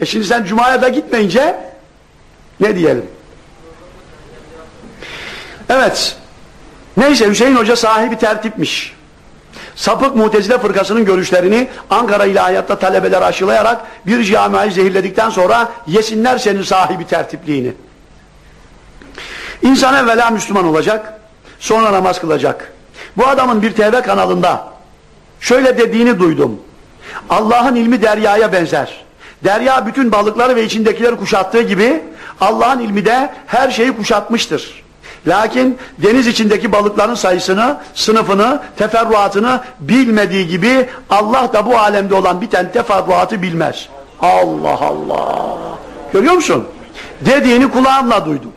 S1: E şimdi sen cumaya da gitmeyince ne diyelim? Evet. Neyse Hüseyin Hoca sahibi tertipmiş. Sapık mutezile fırkasının görüşlerini Ankara ilahiyatta talebeler aşılayarak bir camiayı zehirledikten sonra yesinler senin sahibi tertipliğini. İnsan evvela Müslüman olacak, sonra namaz kılacak. Bu adamın bir TV kanalında şöyle dediğini duydum. Allah'ın ilmi deryaya benzer. Derya bütün balıkları ve içindekileri kuşattığı gibi Allah'ın ilmi de her şeyi kuşatmıştır. Lakin deniz içindeki balıkların sayısını, sınıfını, teferruatını bilmediği gibi Allah da bu alemde olan biten teferruatı bilmez. Allah Allah. Görüyor musun? Dediğini kulağımla duydum.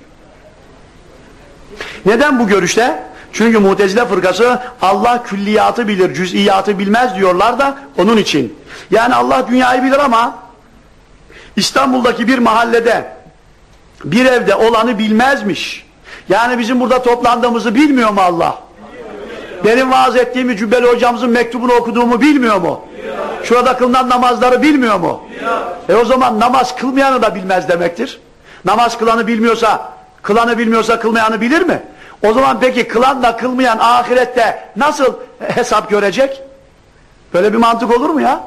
S1: Neden bu görüşte? Çünkü mutezile fırkası Allah külliyatı bilir, cüz'iyatı bilmez diyorlar da onun için. Yani Allah dünyayı bilir ama İstanbul'daki bir mahallede bir evde olanı bilmezmiş. Yani bizim burada toplandığımızı bilmiyor mu Allah? Benim vaaz ettiğimi Cübbeli hocamızın mektubunu okuduğumu bilmiyor mu? Şurada kılınan namazları bilmiyor mu? E o zaman namaz kılmayanı da bilmez demektir. Namaz kılanı bilmiyorsa, kılanı bilmiyorsa kılmayanı bilir mi? O zaman peki kılanla kılmayan ahirette nasıl hesap görecek? Böyle bir mantık olur mu ya?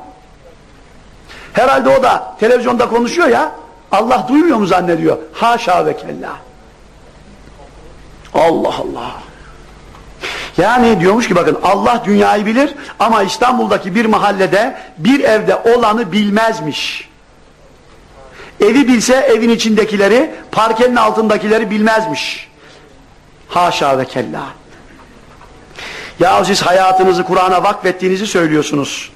S1: Herhalde o da televizyonda konuşuyor ya, Allah duymuyor mu zannediyor? Haşa ve kella. Allah Allah. Yani diyormuş ki bakın Allah dünyayı bilir ama İstanbul'daki bir mahallede bir evde olanı bilmezmiş. Evi bilse evin içindekileri, parkenin altındakileri bilmezmiş. Haşa ve kella. Ya siz hayatınızı Kur'an'a vakfettiğinizi söylüyorsunuz.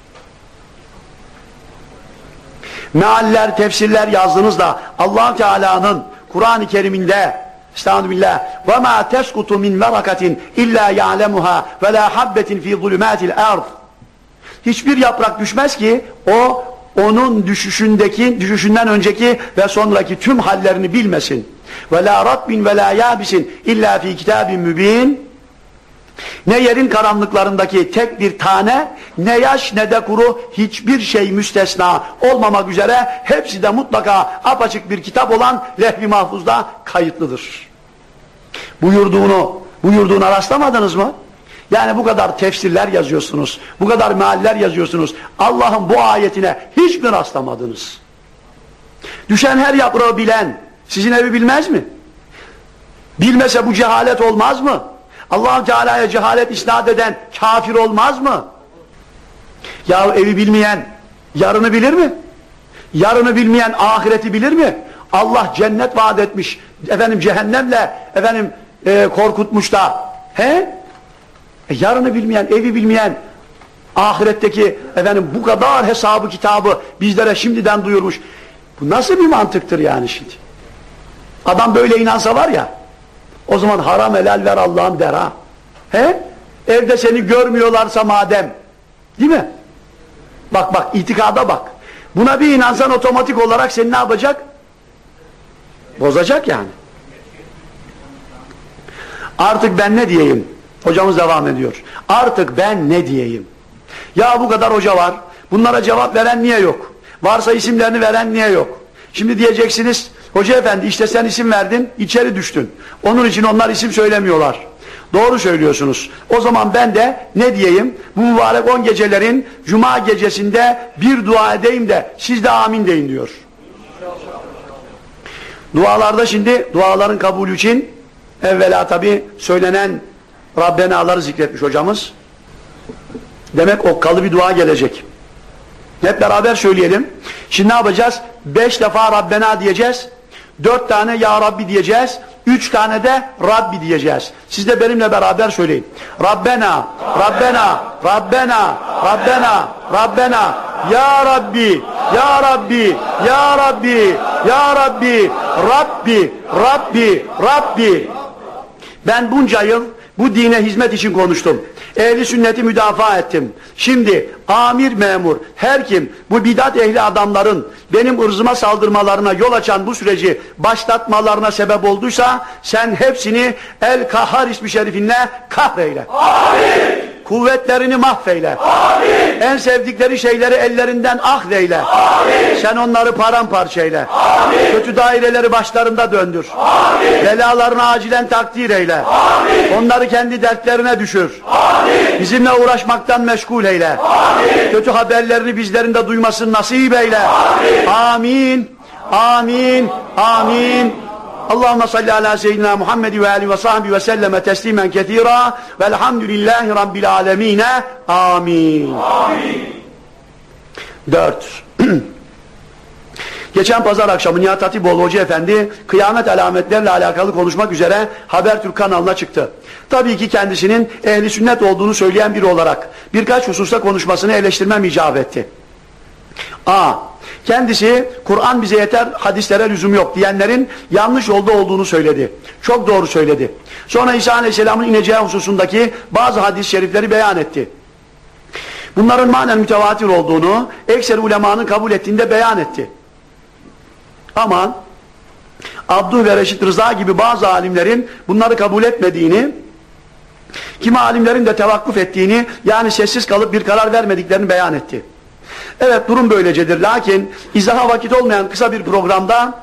S1: Mealler, tefsirler yazdınız da allah Teala'nın Kur'an-ı Kerim'inde Estağfirullah. Ve ma teskutu min verakatin illa ya'lemuha ve la habbetin fi zulumatil ard. Hiçbir yaprak düşmez ki o onun düşüşündeki, düşüşünden önceki ve sonraki tüm hallerini bilmesin. Ve la ratbin ve la yabisin illa fi kitabin mübin. Ne yerin karanlıklarındaki tek bir tane, ne yaş ne de kuru hiçbir şey müstesna olmamak üzere hepsi de mutlaka apaçık bir kitap olan lehvi mahfuzda kayıtlıdır. Buyurduğunu buyurduğuna rastlamadınız mı? Yani bu kadar tefsirler yazıyorsunuz, bu kadar mealler yazıyorsunuz. Allah'ın bu ayetine hiç mi rastlamadınız? Düşen her yaprağı bilen sizin evi bilmez mi? Bilmese bu cehalet olmaz mı? allah Teala'ya cehalet isnat eden kafir olmaz mı? Ya evi bilmeyen yarını bilir mi? Yarını bilmeyen ahireti bilir mi? Allah cennet vaat etmiş. Efendim cehennemle efendim e, korkutmuş da. He? E, yarını bilmeyen, evi bilmeyen ahiretteki efendim bu kadar hesabı kitabı bizlere şimdiden duyurmuş. Bu nasıl bir mantıktır yani şimdi? Adam böyle inansa var ya o zaman haram helal ver Allah'ım der ha. He? Evde seni görmüyorlarsa madem. Değil mi? Bak bak itikada bak. Buna bir inansan otomatik olarak seni ne yapacak? Bozacak yani. Artık ben ne diyeyim? Hocamız devam ediyor. Artık ben ne diyeyim? Ya bu kadar hoca var. Bunlara cevap veren niye yok? Varsa isimlerini veren niye yok? Şimdi diyeceksiniz, hoca efendi işte sen isim verdin, içeri düştün. Onun için onlar isim söylemiyorlar. Doğru söylüyorsunuz. O zaman ben de ne diyeyim? Bu mübarek on gecelerin cuma gecesinde bir dua edeyim de siz de amin deyin diyor. Dualarda şimdi duaların kabulü için evvela tabi söylenen Rabbenaları zikretmiş hocamız. Demek okkalı bir dua gelecek. Hep beraber söyleyelim. Şimdi ne yapacağız? Beş defa Rabbena diyeceğiz. Dört tane Ya Rabbi diyeceğiz. Üç tane de Rabbi diyeceğiz. Siz de benimle beraber söyleyin. Rabbena, Rabbena, Rabbena, Rabbena, Rabbena, Ya Rabbi, Ya Rabbi, Ya Rabbi, Ya Rabbi, Rabbi, Rabbi, Rabbi. Ben bunca yıl bu dine hizmet için konuştum. Ehli sünneti müdafaa ettim. Şimdi amir memur her kim bu bidat ehli adamların benim ırzıma saldırmalarına yol açan bu süreci başlatmalarına sebep olduysa sen hepsini El Kahhar ismi şerifinle kahreyle. Amin kuvvetlerini mahveyle. Amin. En sevdikleri şeyleri ellerinden ahveyle. Amin. Sen onları paramparça eyle. Amin. Kötü daireleri başlarında döndür. Amin. Belalarını acilen takdir eyle. Amin. Onları kendi dertlerine düşür. Amin. Bizimle uğraşmaktan meşgul eyle. Amin. Kötü haberlerini bizlerin de duymasını nasip eyle. Amin. Amin. Amin. Amin. Allahümme salli ala seyyidina Muhammed ve ali ve sahbihi ve selleme teslimen ketira velhamdülillahi rabbil alemine amin. Amin. Dört. [CLEARS THROAT] Geçen pazar akşamı Nihat Hatipoğlu Hoca Efendi kıyamet alametlerle alakalı konuşmak üzere Habertürk kanalına çıktı. Tabii ki kendisinin ehli sünnet olduğunu söyleyen biri olarak birkaç hususta konuşmasını eleştirmem icap etti. A. Kendisi Kur'an bize yeter hadislere lüzum yok diyenlerin yanlış yolda olduğunu söyledi. Çok doğru söyledi. Sonra İsa Aleyhisselam'ın ineceği hususundaki bazı hadis-i şerifleri beyan etti. Bunların manen mütevatir olduğunu ekser ulemanın kabul ettiğinde beyan etti. Ama Abdü ve Reşit Rıza gibi bazı alimlerin bunları kabul etmediğini kimi alimlerin de tevakkuf ettiğini yani sessiz kalıp bir karar vermediklerini beyan etti. Evet durum böylecedir. Lakin izaha vakit olmayan kısa bir programda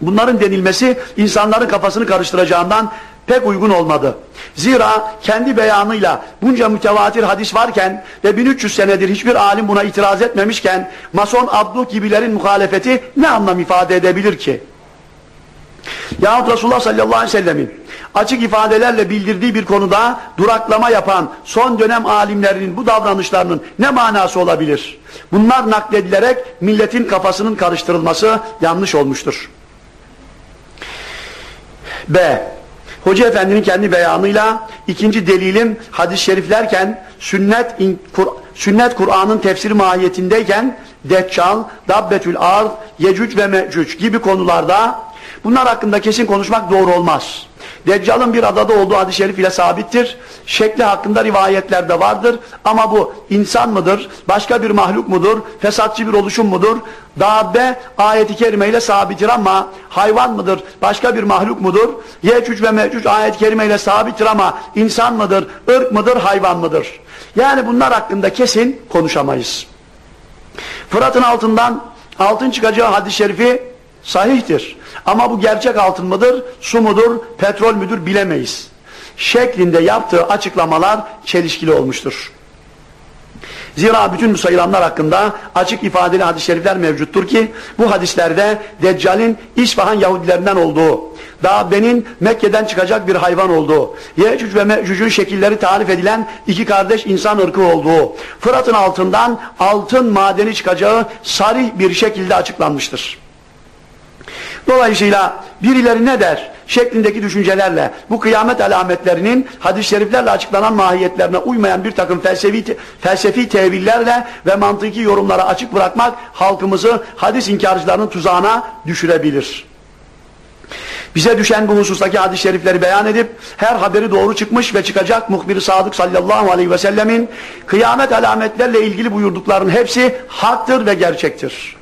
S1: bunların denilmesi insanların kafasını karıştıracağından pek uygun olmadı. Zira kendi beyanıyla bunca mütevatir hadis varken ve 1300 senedir hiçbir alim buna itiraz etmemişken Mason Abdullah gibilerin muhalefeti ne anlam ifade edebilir ki? Yahut Resulullah sallallahu aleyhi ve sellemin açık ifadelerle bildirdiği bir konuda duraklama yapan son dönem alimlerinin bu davranışlarının ne manası olabilir? Bunlar nakledilerek milletin kafasının karıştırılması yanlış olmuştur. B. Hoca Efendi'nin kendi beyanıyla ikinci delilim hadis-i şeriflerken sünnet Kur, sünnet Kur'an'ın tefsiri mahiyetindeyken Deccal, Dabbetül Ard, Yecüc ve Mecüc gibi konularda bunlar hakkında kesin konuşmak doğru olmaz. Deccal'ın bir adada olduğu hadis-i şerif ile sabittir. Şekli hakkında rivayetler de vardır. Ama bu insan mıdır? Başka bir mahluk mudur? Fesatçı bir oluşum mudur? Dabbe ayeti kerime ile sabittir ama hayvan mıdır? Başka bir mahluk mudur? Yecüc ve Mecüc ayet-i kerime ile sabittir ama insan mıdır? ırk mıdır? Hayvan mıdır? Yani bunlar hakkında kesin konuşamayız. Fırat'ın altından altın çıkacağı hadis-i şerifi sahihtir. Ama bu gerçek altın mıdır, su mudur, petrol müdür bilemeyiz. şeklinde yaptığı açıklamalar çelişkili olmuştur. Zira bütün bu sayılanlar hakkında açık ifadeli hadis-i şerifler mevcuttur ki bu hadislerde Deccal'in İsfahan Yahudilerinden olduğu, Dabbe'nin Mekke'den çıkacak bir hayvan olduğu, Yecüc ve Mecüc'ün şekilleri tarif edilen iki kardeş insan ırkı olduğu, Fırat'ın altından altın madeni çıkacağı sarih bir şekilde açıklanmıştır. Dolayısıyla birileri ne der şeklindeki düşüncelerle bu kıyamet alametlerinin hadis-i şeriflerle açıklanan mahiyetlerine uymayan bir takım felsefi, felsefi tevillerle ve mantıki yorumlara açık bırakmak halkımızı hadis inkarcılarının tuzağına düşürebilir. Bize düşen bu husustaki hadis-i şerifleri beyan edip her haberi doğru çıkmış ve çıkacak muhbir Sadık sallallahu aleyhi ve sellemin kıyamet alametlerle ilgili buyurduklarının hepsi haktır ve gerçektir.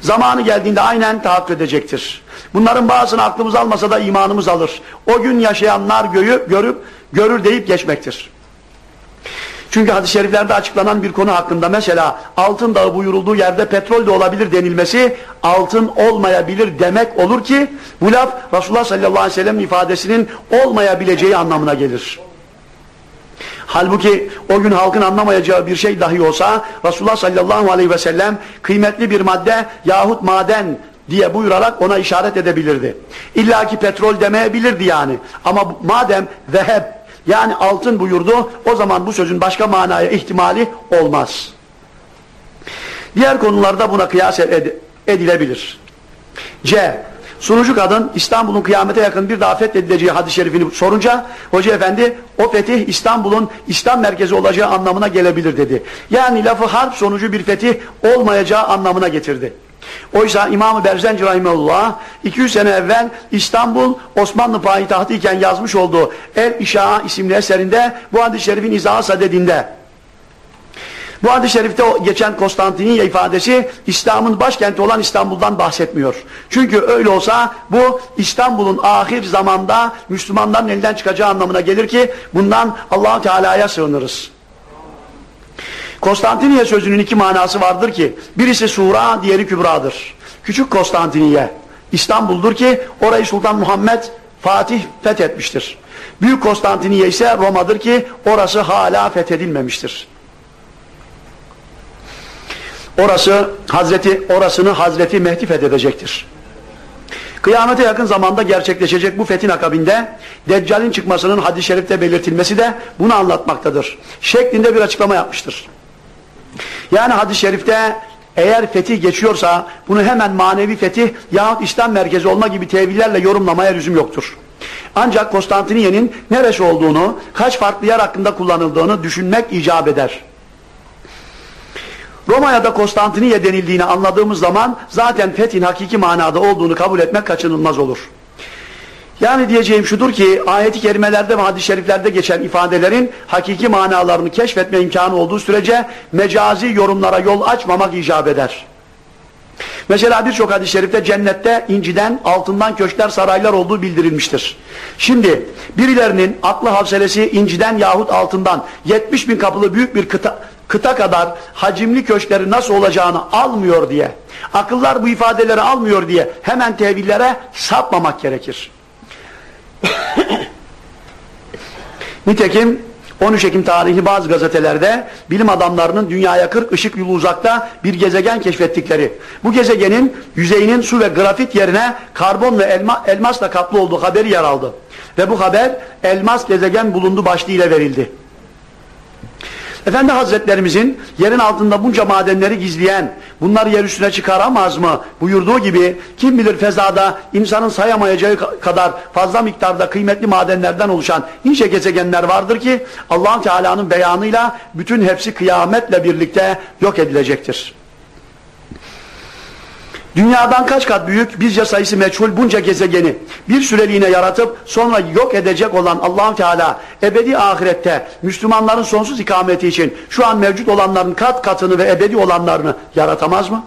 S1: Zamanı geldiğinde aynen tahakkuk edecektir. Bunların bazısını aklımız almasa da imanımız alır. O gün yaşayanlar göğü, görüp görür deyip geçmektir. Çünkü hadis-i şeriflerde açıklanan bir konu hakkında mesela altın dağı buyurulduğu yerde petrol de olabilir denilmesi altın olmayabilir demek olur ki bu laf Resulullah sallallahu aleyhi ve sellem ifadesinin olmayabileceği anlamına gelir. Halbuki o gün halkın anlamayacağı bir şey dahi olsa Resulullah sallallahu aleyhi ve sellem kıymetli bir madde yahut maden diye buyurarak ona işaret edebilirdi. İlla ki petrol demeyebilirdi yani. Ama madem veheb yani altın buyurdu o zaman bu sözün başka manaya ihtimali olmaz. Diğer konularda buna kıyas ed edilebilir. C. Sunucu kadın İstanbul'un kıyamete yakın bir daha fethedileceği hadis-i şerifini sorunca Hoca Efendi o fetih İstanbul'un İslam merkezi olacağı anlamına gelebilir dedi. Yani lafı harp sonucu bir fetih olmayacağı anlamına getirdi. Oysa İmam-ı Berzenci Rahimullah 200 sene evvel İstanbul Osmanlı payitahtı iken yazmış olduğu El-İşa isimli eserinde bu hadis-i şerifin izahı sadedinde bu hadis-i şerifte geçen Konstantiniye ifadesi İslam'ın başkenti olan İstanbul'dan bahsetmiyor. Çünkü öyle olsa bu İstanbul'un ahir zamanda Müslümanların elinden çıkacağı anlamına gelir ki bundan allah Teala'ya sığınırız. Konstantiniye sözünün iki manası vardır ki birisi Sura, diğeri Kübra'dır. Küçük Konstantiniye İstanbul'dur ki orayı Sultan Muhammed Fatih fethetmiştir. Büyük Konstantiniye ise Roma'dır ki orası hala fethedilmemiştir. Orası Hazreti orasını Hazreti Mehdi fethedecektir. Kıyamete yakın zamanda gerçekleşecek bu fethin akabinde Deccal'in çıkmasının hadis-i şerifte belirtilmesi de bunu anlatmaktadır. Şeklinde bir açıklama yapmıştır. Yani hadis-i şerifte eğer fetih geçiyorsa bunu hemen manevi fetih yahut İslam merkezi olma gibi tevillerle yorumlamaya lüzum yoktur. Ancak Konstantiniye'nin neresi olduğunu, kaç farklı yer hakkında kullanıldığını düşünmek icap eder. Roma'ya da Konstantiniye denildiğini anladığımız zaman zaten fethin hakiki manada olduğunu kabul etmek kaçınılmaz olur. Yani diyeceğim şudur ki ayeti kerimelerde ve hadis-i şeriflerde geçen ifadelerin hakiki manalarını keşfetme imkanı olduğu sürece mecazi yorumlara yol açmamak icap eder. Mesela birçok hadis-i şerifte cennette inciden, altından köşkler, saraylar olduğu bildirilmiştir. Şimdi birilerinin aklı havselesi inciden yahut altından 70 bin kapılı büyük bir kıta, kıta kadar hacimli köşkleri nasıl olacağını almıyor diye, akıllar bu ifadeleri almıyor diye hemen tevillere sapmamak gerekir. [COUGHS] Nitekim 13 Ekim tarihli bazı gazetelerde bilim adamlarının dünyaya 40 ışık yılı uzakta bir gezegen keşfettikleri, bu gezegenin yüzeyinin su ve grafit yerine karbon ve elma, elmasla kaplı olduğu haberi yer aldı. Ve bu haber elmas gezegen bulundu başlığıyla verildi. Efendi Hazretlerimizin yerin altında bunca madenleri gizleyen, bunları yer üstüne çıkaramaz mı buyurduğu gibi kim bilir fezada insanın sayamayacağı kadar fazla miktarda kıymetli madenlerden oluşan nice gezegenler vardır ki allah Teala'nın beyanıyla bütün hepsi kıyametle birlikte yok edilecektir. Dünyadan kaç kat büyük bizce sayısı meçhul bunca gezegeni bir süreliğine yaratıp sonra yok edecek olan allah Teala ebedi ahirette Müslümanların sonsuz ikameti için şu an mevcut olanların kat katını ve ebedi olanlarını yaratamaz mı?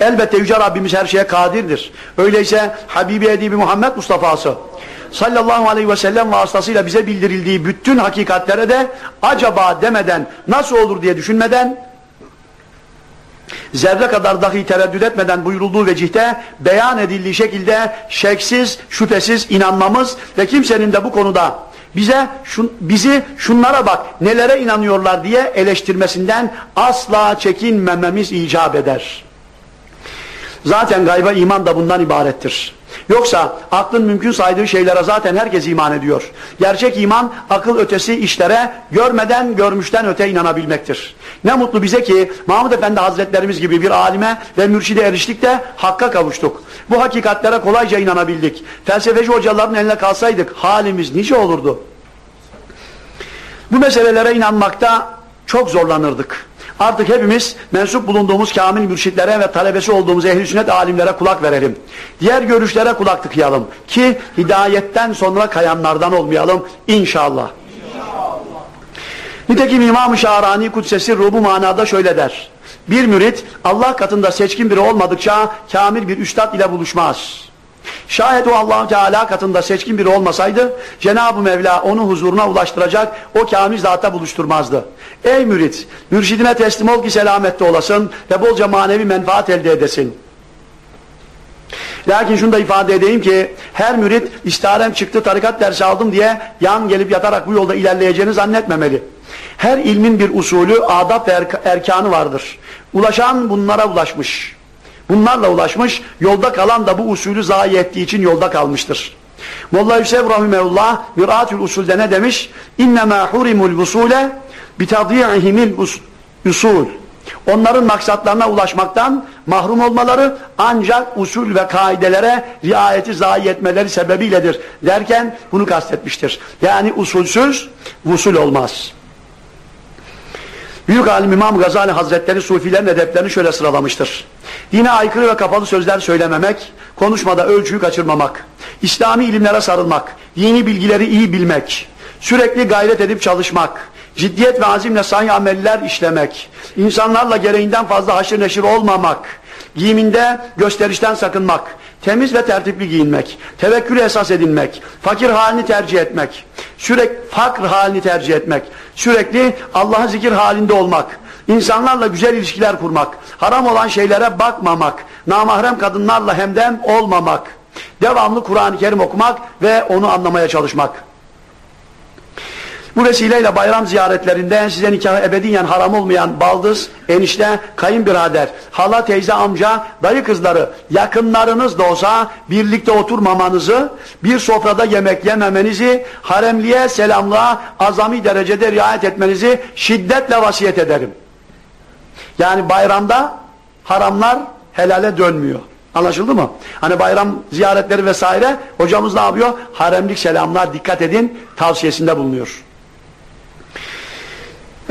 S1: Elbette Yüce Rabbimiz her şeye kadirdir. Öyleyse Habibi Edibi Muhammed Mustafa'sı sallallahu aleyhi ve sellem vasıtasıyla bize bildirildiği bütün hakikatlere de acaba demeden nasıl olur diye düşünmeden zerre kadar dahi tereddüt etmeden buyurulduğu vecihte beyan edildiği şekilde şeksiz, şüphesiz inanmamız ve kimsenin de bu konuda bize şun, bizi şunlara bak nelere inanıyorlar diye eleştirmesinden asla çekinmememiz icap eder. Zaten gayba iman da bundan ibarettir. Yoksa aklın mümkün saydığı şeylere zaten herkes iman ediyor. Gerçek iman akıl ötesi işlere görmeden görmüşten öte inanabilmektir. Ne mutlu bize ki Mahmud Efendi Hazretlerimiz gibi bir alime ve mürşide eriştik de hakka kavuştuk. Bu hakikatlere kolayca inanabildik. Felsefeci hocaların eline kalsaydık halimiz nice olurdu. Bu meselelere inanmakta çok zorlanırdık. Artık hepimiz mensup bulunduğumuz kamil mürşitlere ve talebesi olduğumuz ehl-i sünnet alimlere kulak verelim. Diğer görüşlere kulak tıkayalım ki hidayetten sonra kayanlardan olmayalım inşallah. inşallah. Nitekim İmam-ı Şahrani Kudsesi rubu manada şöyle der. Bir mürit Allah katında seçkin biri olmadıkça kamil bir üstad ile buluşmaz. Şayet o allah Teala katında seçkin biri olmasaydı Cenab-ı Mevla onu huzuruna ulaştıracak o kamil zata buluşturmazdı. Ey mürit mürşidine teslim ol ki selamette olasın ve bolca manevi menfaat elde edesin. Lakin şunu da ifade edeyim ki her mürit istiharem çıktı tarikat dersi aldım diye yan gelip yatarak bu yolda ilerleyeceğini zannetmemeli. Her ilmin bir usulü, adab ve erkanı vardır. Ulaşan bunlara ulaşmış. Bunlarla ulaşmış, yolda kalan da bu usulü zayi ettiği için yolda kalmıştır. Molla Hüseyin Rahimehullah Miratül Usul'de ne demiş? İnnemâ hurimul vusule bitadî'ihimil usul. Onların maksatlarına ulaşmaktan mahrum olmaları ancak usul ve kaidelere riayeti zayi etmeleri sebebiyledir derken bunu kastetmiştir. Yani usulsüz vusul olmaz. Büyük alim İmam Gazali Hazretleri Sufilerin edeplerini şöyle sıralamıştır. Dine aykırı ve kapalı sözler söylememek, konuşmada ölçüyü kaçırmamak, İslami ilimlere sarılmak, dini bilgileri iyi bilmek, sürekli gayret edip çalışmak, ciddiyet ve azimle sahih ameller işlemek, insanlarla gereğinden fazla haşır neşir olmamak, giyiminde gösterişten sakınmak, temiz ve tertipli giyinmek, tevekkülü esas edinmek, fakir halini tercih etmek, sürekli fakr halini tercih etmek, sürekli Allah'a zikir halinde olmak, insanlarla güzel ilişkiler kurmak, haram olan şeylere bakmamak, namahrem kadınlarla hemdem olmamak, devamlı Kur'an-ı Kerim okumak ve onu anlamaya çalışmak. Bu vesileyle bayram ziyaretlerinde size nikahı ebediyen haram olmayan baldız, enişte, kayınbirader, hala, teyze, amca, dayı kızları, yakınlarınız da olsa birlikte oturmamanızı, bir sofrada yemek yememenizi, haremliye, selamlığa azami derecede riayet etmenizi şiddetle vasiyet ederim. Yani bayramda haramlar helale dönmüyor. Anlaşıldı mı? Hani bayram ziyaretleri vesaire hocamız ne yapıyor? Haremlik selamlar dikkat edin tavsiyesinde bulunuyor.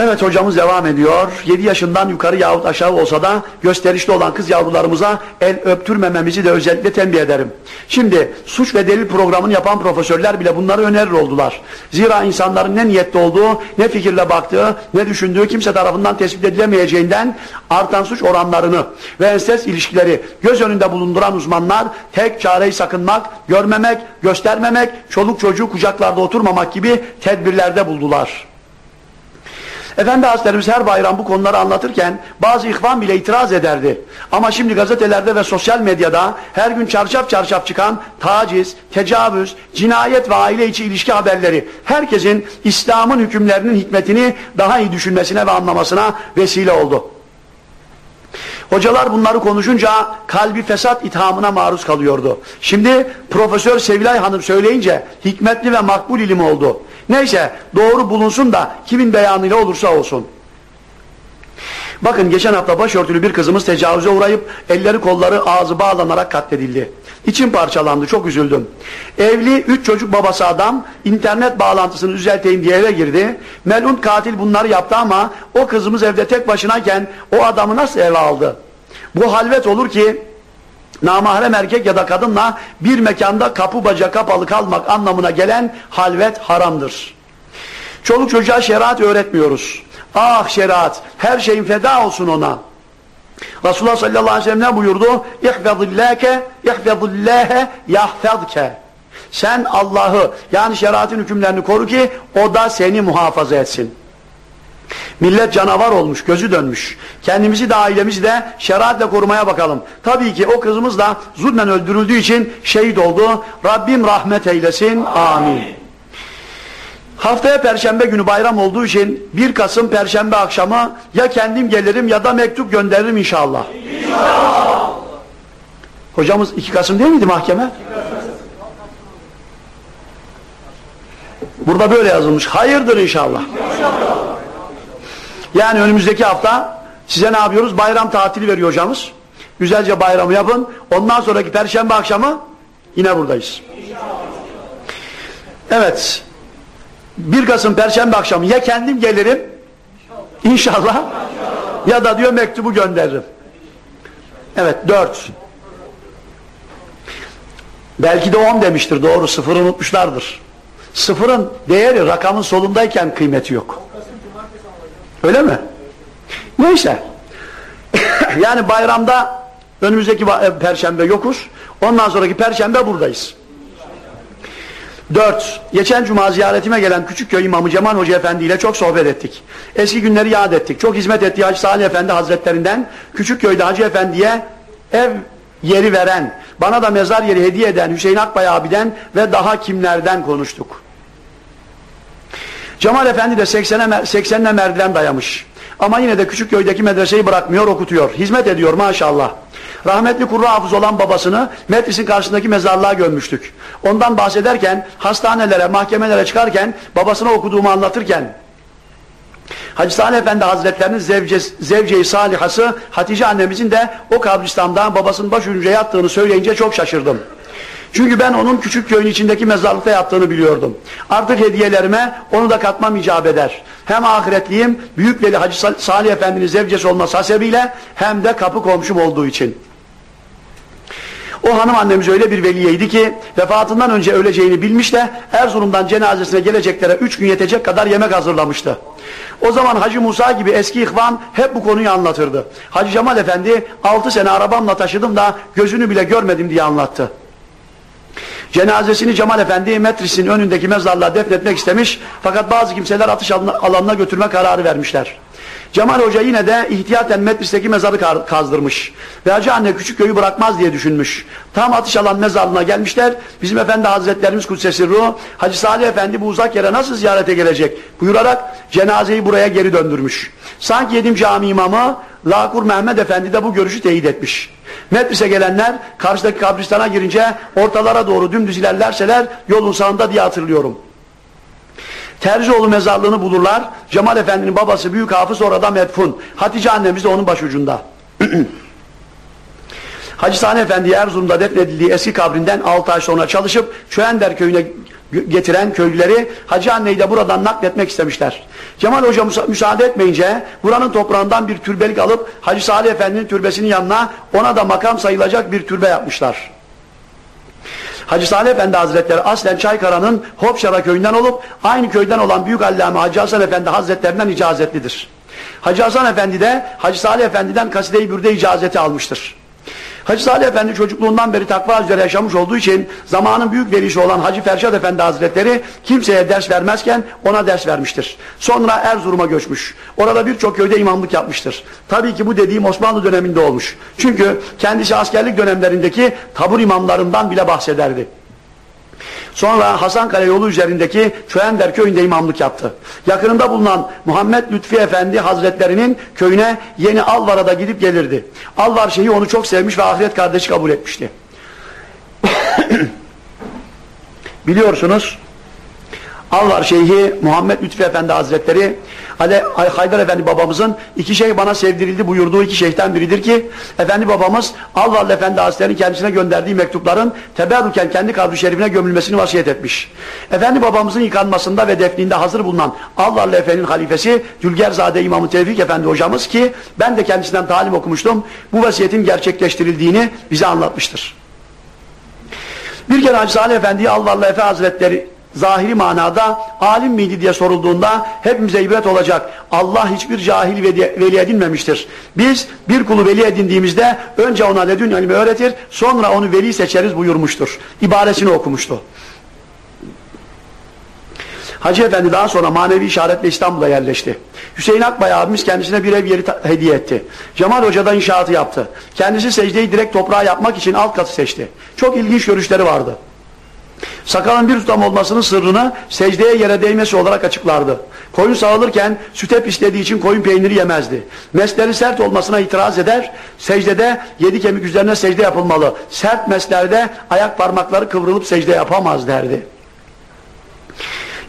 S1: Evet hocamız devam ediyor. 7 yaşından yukarı yahut aşağı olsa da gösterişli olan kız yavrularımıza el öptürmememizi de özellikle tembih ederim. Şimdi suç ve delil programını yapan profesörler bile bunları önerir oldular. Zira insanların ne niyette olduğu, ne fikirle baktığı, ne düşündüğü kimse tarafından tespit edilemeyeceğinden artan suç oranlarını ve ensest ilişkileri göz önünde bulunduran uzmanlar tek çareyi sakınmak, görmemek, göstermemek, çoluk çocuğu kucaklarda oturmamak gibi tedbirlerde buldular. Efendi Hazretlerimiz her bayram bu konuları anlatırken bazı ihvan bile itiraz ederdi. Ama şimdi gazetelerde ve sosyal medyada her gün çarşaf çarşaf çıkan taciz, tecavüz, cinayet ve aile içi ilişki haberleri herkesin İslam'ın hükümlerinin hikmetini daha iyi düşünmesine ve anlamasına vesile oldu. Hocalar bunları konuşunca kalbi fesat ithamına maruz kalıyordu. Şimdi Profesör Sevilay Hanım söyleyince hikmetli ve makbul ilim oldu. Neyse doğru bulunsun da kimin beyanıyla olursa olsun. Bakın geçen hafta başörtülü bir kızımız tecavüze uğrayıp elleri kolları ağzı bağlanarak katledildi. İçim parçalandı çok üzüldüm. Evli üç çocuk babası adam internet bağlantısını düzelteyim diye eve girdi. Melun katil bunları yaptı ama o kızımız evde tek başınayken o adamı nasıl eve aldı? Bu halvet olur ki namahrem erkek ya da kadınla bir mekanda kapı baca kapalı kalmak anlamına gelen halvet haramdır. Çoluk çocuğa şeriat öğretmiyoruz. Ah şeriat, her şeyin feda olsun ona. Resulullah sallallahu aleyhi ve sellem ne buyurdu? İhfezillâke, ihfezillâhe yahfezke. Sen Allah'ı yani şeriatın hükümlerini koru ki o da seni muhafaza etsin. Millet canavar olmuş, gözü dönmüş. Kendimizi de ailemizi de şeriatle korumaya bakalım. Tabii ki o kızımız da zulmen öldürüldüğü için şehit oldu. Rabbim rahmet eylesin. Amin. Haftaya perşembe günü bayram olduğu için 1 Kasım perşembe akşamı ya kendim gelirim ya da mektup gönderirim inşallah. İnşallah. Hocamız 2 Kasım değil miydi mahkeme? Burada böyle yazılmış. Hayırdır inşallah. Yani önümüzdeki hafta size ne yapıyoruz? Bayram tatili veriyor hocamız. Güzelce bayramı yapın. Ondan sonraki perşembe akşamı yine buradayız. Evet. 1 Kasım Perşembe akşamı ya kendim gelirim inşallah ya da diyor mektubu gönderirim. Evet 4. Belki de 10 demiştir doğru sıfırı unutmuşlardır. Sıfırın değeri rakamın solundayken kıymeti yok. Öyle mi? Neyse. [LAUGHS] yani bayramda önümüzdeki perşembe yokuz. Ondan sonraki perşembe buradayız. Dört, geçen cuma ziyaretime gelen Küçükköy İmamı Cemal Hoca Efendi ile çok sohbet ettik. Eski günleri yad ettik. Çok hizmet ettiği Hacı Salih Efendi Hazretlerinden Küçükköy'de Hacı Efendi'ye ev yeri veren, bana da mezar yeri hediye eden Hüseyin Akbay abiden ve daha kimlerden konuştuk. Cemal Efendi de 80'e 80'ine merdiven dayamış. Ama yine de Küçükköy'deki medreseyi bırakmıyor, okutuyor. Hizmet ediyor maşallah. Rahmetli kurru hafız olan babasını Metris'in karşısındaki mezarlığa gömmüştük. Ondan bahsederken, hastanelere, mahkemelere çıkarken, babasına okuduğumu anlatırken, Hacı Salih Efendi Hazretlerinin zevce, zevce-i salihası Hatice annemizin de o kabristandan babasının baş ucunca yattığını söyleyince çok şaşırdım. Çünkü ben onun küçük köyün içindeki mezarlıkta yattığını biliyordum. Artık hediyelerime onu da katmam icap eder. Hem ahiretliyim, Büyük Veli Hacı Salih Efendi'nin zevcesi olması hasebiyle hem de kapı komşum olduğu için. O hanım annemiz öyle bir veliyeydi ki vefatından önce öleceğini bilmiş de Erzurum'dan cenazesine geleceklere üç gün yetecek kadar yemek hazırlamıştı. O zaman Hacı Musa gibi eski ihvan hep bu konuyu anlatırdı. Hacı Cemal Efendi altı sene arabamla taşıdım da gözünü bile görmedim diye anlattı. Cenazesini Cemal Efendi Metris'in önündeki mezarlığa defnetmek istemiş fakat bazı kimseler atış alanına götürme kararı vermişler. Cemal Hoca yine de ihtiyaten Metris'teki mezarı kazdırmış. Ve Hacı anne küçük köyü bırakmaz diye düşünmüş. Tam atış alan mezarlığına gelmişler. Bizim Efendi Hazretlerimiz Kudsesi Ruh, Hacı Salih Efendi bu uzak yere nasıl ziyarete gelecek buyurarak cenazeyi buraya geri döndürmüş. Sanki Yedim Cami imamı Lakur Mehmet Efendi de bu görüşü teyit etmiş. Metris'e gelenler karşıdaki kabristana girince ortalara doğru dümdüz ilerlerseler yolun sağında diye hatırlıyorum. Terzioğlu mezarlığını bulurlar. Cemal Efendi'nin babası Büyük Hafız orada medfun. Hatice annemiz de onun başucunda. [CLEARS THROAT] Hacı Sani Efendi Erzurum'da defnedildiği eski kabrinden 6 ay sonra çalışıp Çöğender köyüne getiren köylüleri Hacı Anne'yi de buradan nakletmek istemişler. Cemal Hoca müsaade etmeyince buranın toprağından bir türbelik alıp Hacı Salih Efendi'nin türbesinin yanına ona da makam sayılacak bir türbe yapmışlar. Hacı Salih Efendi Hazretleri aslen Çaykara'nın Hopşara köyünden olup aynı köyden olan Büyük Allame Hacı Hasan Efendi Hazretlerinden icazetlidir. Hacı Hasan Efendi de Hacı Salih Efendi'den Kaside-i Bürde icazeti almıştır. Hacı Salih Efendi çocukluğundan beri takva üzere yaşamış olduğu için zamanın büyük velisi olan Hacı Ferşad Efendi Hazretleri kimseye ders vermezken ona ders vermiştir. Sonra Erzurum'a göçmüş. Orada birçok köyde imamlık yapmıştır. Tabii ki bu dediğim Osmanlı döneminde olmuş. Çünkü kendisi askerlik dönemlerindeki tabur imamlarından bile bahsederdi. Sonra Hasankale yolu üzerindeki Çöğender köyünde imamlık yaptı. Yakınında bulunan Muhammed Lütfi Efendi Hazretlerinin köyüne Yeni Alvar'a gidip gelirdi. Alvar şeyhi onu çok sevmiş ve ahiret kardeşi kabul etmişti. [COUGHS] Biliyorsunuz Alvar Şeyhi Muhammed Lütfi Efendi Hazretleri Haydar Efendi babamızın iki şey bana sevdirildi buyurduğu iki şeyhten biridir ki Efendi babamız Alvarlı Efendi Hazretleri'nin kendisine gönderdiği mektupların teberruken kendi kabri şerifine gömülmesini vasiyet etmiş. Efendi babamızın yıkanmasında ve defninde hazır bulunan Alvarlı Efendi'nin halifesi Dülgerzade İmamı Tevfik Efendi hocamız ki ben de kendisinden talim okumuştum bu vasiyetin gerçekleştirildiğini bize anlatmıştır. Bir kere Hacı Salih Efendi'yi Alvarlı Efe Hazretleri zahiri manada alim miydi diye sorulduğunda hepimize ibret olacak. Allah hiçbir cahil veli edinmemiştir. Biz bir kulu veli edindiğimizde önce ona ledün ilmi öğretir sonra onu veli seçeriz buyurmuştur. İbaresini okumuştu. Hacı Efendi daha sonra manevi işaretle İstanbul'a yerleşti. Hüseyin Akbay abimiz kendisine bir ev yeri hediye etti. Cemal Hoca da inşaatı yaptı. Kendisi secdeyi direkt toprağa yapmak için alt katı seçti. Çok ilginç görüşleri vardı. Sakalın bir tutam olmasının sırrını secdeye yere değmesi olarak açıklardı. Koyun sağılırken süt hep istediği için koyun peyniri yemezdi. Mesleri sert olmasına itiraz eder, secdede yedi kemik üzerine secde yapılmalı. Sert meslerde ayak parmakları kıvrılıp secde yapamaz derdi.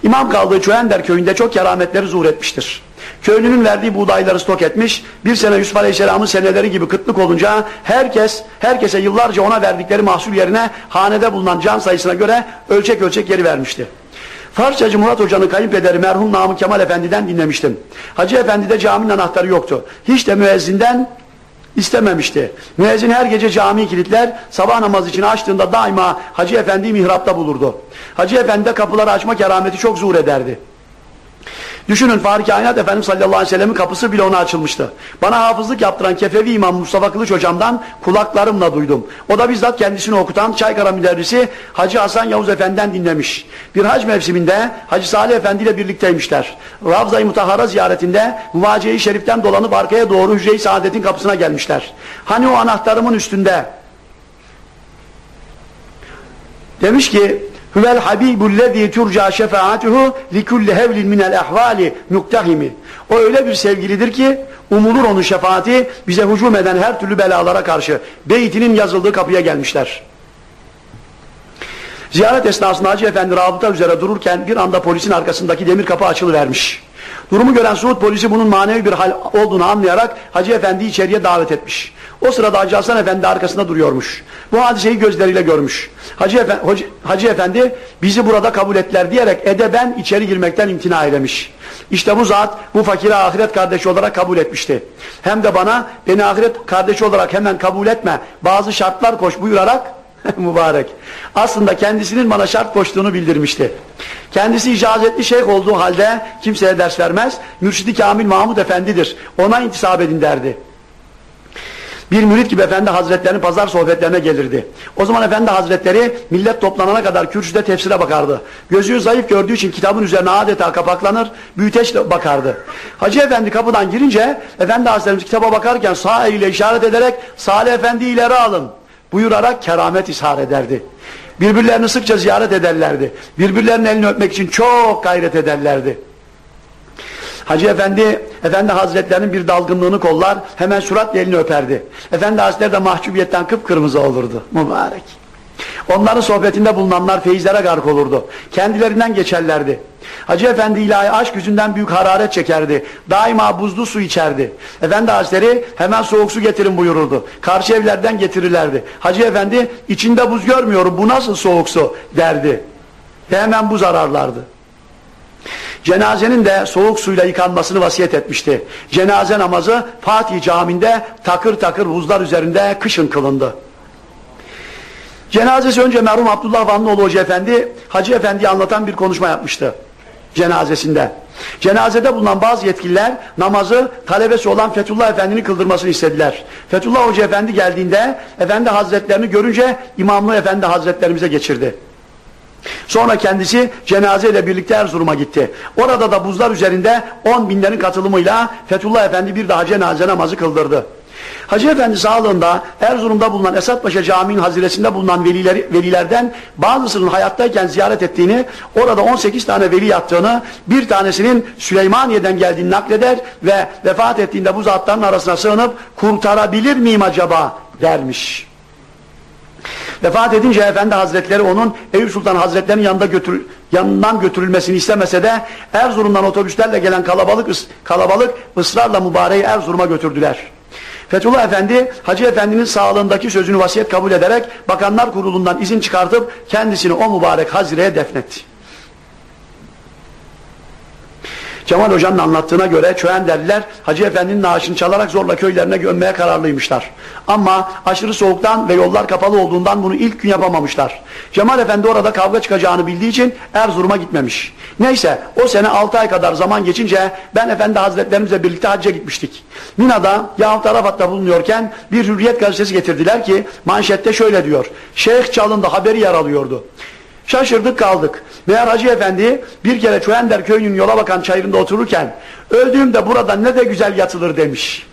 S1: İmam kaldığı Çöğender köyünde çok kerametleri zuhur etmiştir. Köylünün verdiği buğdayları stok etmiş, bir sene Yusuf Aleyhisselam'ın seneleri gibi kıtlık olunca herkes, herkese yıllarca ona verdikleri mahsul yerine hanede bulunan can sayısına göre ölçek ölçek geri vermişti. Farsçacı Murat Hoca'nın kayınpederi merhum Namık Kemal Efendi'den dinlemiştim. Hacı Efendi'de caminin anahtarı yoktu. Hiç de müezzinden istememişti. Müezzin her gece camiyi kilitler, sabah namazı için açtığında daima Hacı Efendi'yi mihrapta bulurdu. Hacı Efendi de kapıları açma kerameti çok zuhur ederdi. Düşünün Fahri Kainat Efendimiz sallallahu aleyhi ve sellemin kapısı bile ona açılmıştı. Bana hafızlık yaptıran Kefevi İmam Mustafa Kılıç hocamdan kulaklarımla duydum. O da bizzat kendisini okutan Çaykara müderrisi Hacı Hasan Yavuz Efendi'den dinlemiş. Bir hac mevsiminde Hacı Salih Efendi ile birlikteymişler. Ravza-i Mutahara ziyaretinde Muvaciye-i Şerif'ten dolanıp arkaya doğru Hücre-i Saadet'in kapısına gelmişler. Hani o anahtarımın üstünde demiş ki Huvel habibullezî turca şefaatuhu likulli hevlin minel ehvali muktahimi. O öyle bir sevgilidir ki umulur onun şefaati bize hücum eden her türlü belalara karşı. Beytinin yazıldığı kapıya gelmişler. Ziyaret esnasında Hacı Efendi rabıta üzere dururken bir anda polisin arkasındaki demir kapı açılıvermiş. Durumu gören Suud polisi bunun manevi bir hal olduğunu anlayarak Hacı Efendi'yi içeriye davet etmiş. O sırada Hacı Hasan Efendi arkasında duruyormuş. Bu hadiseyi gözleriyle görmüş. Hacı, Efe Hacı, Hacı Efendi bizi burada kabul ettiler diyerek edeben içeri girmekten imtina eylemiş. İşte bu zat bu fakire ahiret kardeşi olarak kabul etmişti. Hem de bana beni ahiret kardeşi olarak hemen kabul etme bazı şartlar koş buyurarak [LAUGHS] mübarek. Aslında kendisinin bana şart koştuğunu bildirmişti. Kendisi icazetli şeyh olduğu halde kimseye ders vermez. Mürşidi Kamil Mahmud Efendidir. Ona intisap edin derdi. Bir mürit gibi Efendi Hazretlerinin pazar sohbetlerine gelirdi. O zaman Efendi Hazretleri millet toplanana kadar kürsüde tefsire bakardı. Gözü zayıf gördüğü için kitabın üzerine adeta kapaklanır, büyüteçle bakardı. Hacı Efendi kapıdan girince Efendi Hazretlerimiz kitaba bakarken sağ eliyle işaret ederek Salih Efendi ileri alın buyurarak keramet ishar ederdi. Birbirlerini sıkça ziyaret ederlerdi. Birbirlerinin elini öpmek için çok gayret ederlerdi. Hacı Efendi, Efendi Hazretlerinin bir dalgınlığını kollar, hemen surat elini öperdi. Efendi Hazretleri de mahcubiyetten kıpkırmızı olurdu. Mübarek. Onların sohbetinde bulunanlar feyizlere gark olurdu. Kendilerinden geçerlerdi. Hacı Efendi ilahi aşk yüzünden büyük hararet çekerdi. Daima buzlu su içerdi. Efendi Hazretleri hemen soğuk su getirin buyururdu. Karşı evlerden getirirlerdi. Hacı Efendi içinde buz görmüyorum bu nasıl soğuk su derdi. Ve hemen buz ararlardı. Cenazenin de soğuk suyla yıkanmasını vasiyet etmişti. Cenaze namazı Fatih Camii'nde takır takır buzlar üzerinde kışın kılındı. Cenazesi önce merhum Abdullah Vanlıoğlu Hoca Efendi, Hacı Efendi'ye anlatan bir konuşma yapmıştı cenazesinde. Cenazede bulunan bazı yetkililer namazı talebesi olan Fethullah Efendi'nin kıldırmasını istediler. Fethullah Hoca Efendi geldiğinde Efendi Hazretlerini görünce İmamlı Efendi Hazretlerimize geçirdi. Sonra kendisi cenazeyle birlikte Erzurum'a gitti. Orada da buzlar üzerinde 10 binlerin katılımıyla Fethullah Efendi bir daha cenaze namazı kıldırdı. Hacı Efendi sağlığında Erzurum'da bulunan Esatpaşa Camii'nin haziresinde bulunan veliler, velilerden bazısının hayattayken ziyaret ettiğini, orada 18 tane veli yattığını, bir tanesinin Süleymaniye'den geldiğini nakleder ve vefat ettiğinde bu zatların arasına sığınıp kurtarabilir miyim acaba dermiş. Vefat edince Efendi Hazretleri onun Eyüp Sultan Hazretleri'nin yanında götür, yanından götürülmesini istemese de Erzurum'dan otobüslerle gelen kalabalık kalabalık ısrarla mübareği Erzurum'a götürdüler. Fethullah Efendi Hacı Efendi'nin sağlığındaki sözünü vasiyet kabul ederek Bakanlar Kurulu'ndan izin çıkartıp kendisini o mübarek hazireye defnetti. Cemal Hoca'nın anlattığına göre Çöğenderliler Hacı Efendi'nin naaşını çalarak zorla köylerine gömmeye kararlıymışlar. Ama aşırı soğuktan ve yollar kapalı olduğundan bunu ilk gün yapamamışlar. Cemal Efendi orada kavga çıkacağını bildiği için Erzurum'a gitmemiş. Neyse o sene 6 ay kadar zaman geçince ben Efendi Hazretlerimizle birlikte hacca gitmiştik. Mina'da yahut Arafat'ta bulunuyorken bir Hürriyet gazetesi getirdiler ki manşette şöyle diyor. Şeyh çalındı haberi yer alıyordu. Şaşırdık kaldık. Meğer Hacı Efendi bir kere Çoğender köyünün yola bakan çayırında otururken öldüğümde burada ne de güzel yatılır demiş.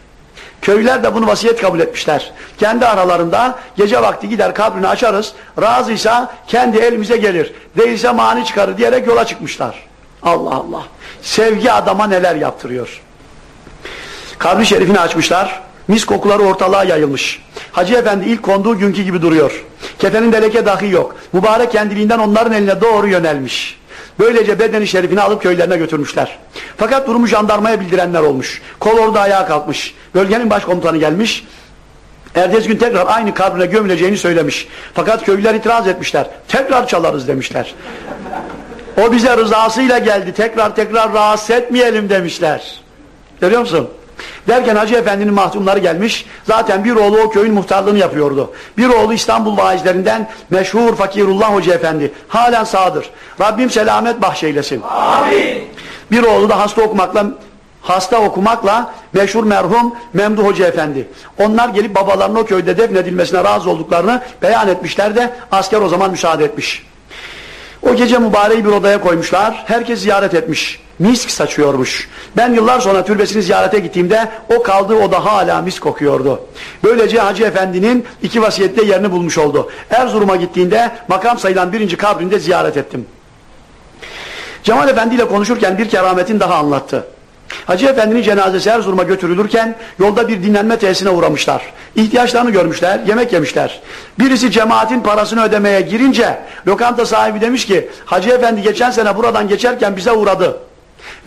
S1: Köylüler de bunu vasiyet kabul etmişler. Kendi aralarında gece vakti gider kabrini açarız. Razıysa kendi elimize gelir. Değilse mani çıkarır diyerek yola çıkmışlar. Allah Allah. Sevgi adama neler yaptırıyor. Kabri şerifini açmışlar. Mis kokuları ortalığa yayılmış. Hacı Efendi ilk konduğu günkü gibi duruyor. Kefenin deleke dahi yok. Mübarek kendiliğinden onların eline doğru yönelmiş. Böylece bedeni şerifini alıp köylerine götürmüşler. Fakat durumu jandarmaya bildirenler olmuş. Kol orada ayağa kalkmış. Bölgenin başkomutanı gelmiş. Ertesi gün tekrar aynı kabrine gömüleceğini söylemiş. Fakat köylüler itiraz etmişler. Tekrar çalarız demişler. O bize rızasıyla geldi. Tekrar tekrar rahatsız etmeyelim demişler. Görüyor musun? Derken Hacı Efendi'nin mahtumları gelmiş. Zaten bir oğlu o köyün muhtarlığını yapıyordu. Bir oğlu İstanbul vaizlerinden meşhur Fakirullah Hoca Efendi. Halen sağdır. Rabbim selamet bahşeylesin. Amin. Bir oğlu da hasta okumakla hasta okumakla meşhur merhum Memduh Hoca Efendi. Onlar gelip babalarının o köyde defnedilmesine razı olduklarını beyan etmişler de asker o zaman müsaade etmiş. O gece mübareği bir odaya koymuşlar. Herkes ziyaret etmiş. Misk saçıyormuş. Ben yıllar sonra türbesini ziyarete gittiğimde o kaldığı oda hala misk kokuyordu. Böylece Hacı Efendi'nin iki vasiyette yerini bulmuş oldu. Erzurum'a gittiğinde makam sayılan birinci kabrinde ziyaret ettim. Cemal Efendi ile konuşurken bir kerametin daha anlattı. Hacı Efendi'nin cenazesi Erzurum'a götürülürken yolda bir dinlenme tesisine uğramışlar. İhtiyaçlarını görmüşler, yemek yemişler. Birisi cemaatin parasını ödemeye girince lokanta sahibi demiş ki Hacı Efendi geçen sene buradan geçerken bize uğradı.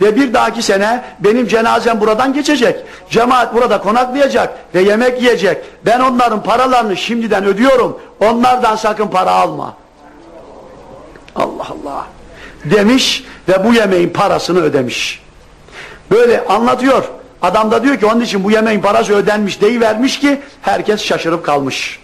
S1: Ve bir dahaki sene benim cenazem buradan geçecek. Cemaat burada konaklayacak ve yemek yiyecek. Ben onların paralarını şimdiden ödüyorum. Onlardan sakın para alma. Allah Allah. Demiş ve bu yemeğin parasını ödemiş. Böyle anlatıyor. Adam da diyor ki onun için bu yemeğin parası ödenmiş deyivermiş ki herkes şaşırıp kalmış.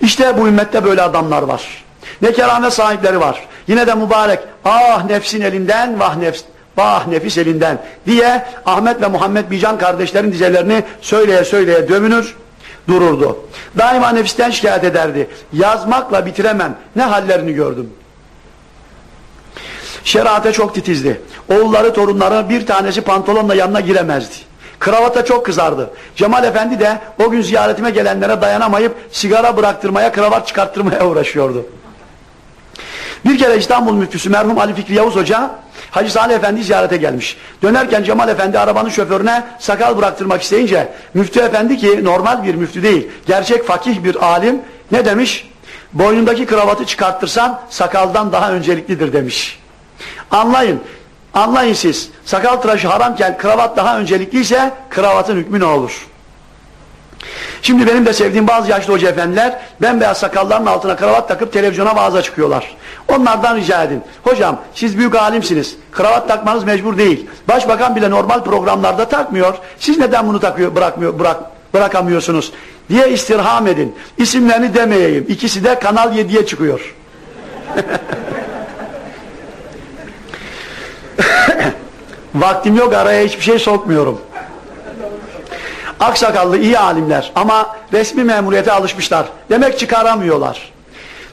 S1: İşte bu ümmette böyle adamlar var. Ne keramet sahipleri var. Yine de mübarek ah nefsin elinden vah nefs vah nefis elinden diye Ahmet ve Muhammed Bican kardeşlerin dizelerini söyleye söyleye dövünür dururdu. Daima nefisten şikayet ederdi. Yazmakla bitiremem. Ne hallerini gördüm. Şerate çok titizdi. Oğulları torunları bir tanesi pantolonla yanına giremezdi. Kravata çok kızardı. Cemal Efendi de o gün ziyaretime gelenlere dayanamayıp sigara bıraktırmaya, kravat çıkarttırmaya [LAUGHS] uğraşıyordu. Bir kere İstanbul müftüsü merhum Ali Fikri Yavuz Hoca Hacı Salih Efendi ziyarete gelmiş. Dönerken Cemal Efendi arabanın şoförüne sakal bıraktırmak isteyince müftü efendi ki normal bir müftü değil, gerçek fakih bir alim ne demiş? Boynundaki kravatı çıkarttırsan sakaldan daha önceliklidir demiş. Anlayın. Anlayın siz. Sakal tıraşı haramken kravat daha öncelikliyse kravatın hükmü ne olur? Şimdi benim de sevdiğim bazı yaşlı hoca efendiler bembeyaz sakallarının altına kravat takıp televizyona vaaza çıkıyorlar. Onlardan rica edin. Hocam siz büyük alimsiniz. Kravat takmanız mecbur değil. Başbakan bile normal programlarda takmıyor. Siz neden bunu takıyor, bırakmıyor, bırak, bırakamıyorsunuz? Diye istirham edin. İsimlerini demeyeyim. İkisi de Kanal 7'ye çıkıyor. [LAUGHS] [COUGHS] Vaktim yok araya hiçbir şey sokmuyorum. Aksakallı iyi alimler ama resmi memuriyete alışmışlar. Demek çıkaramıyorlar.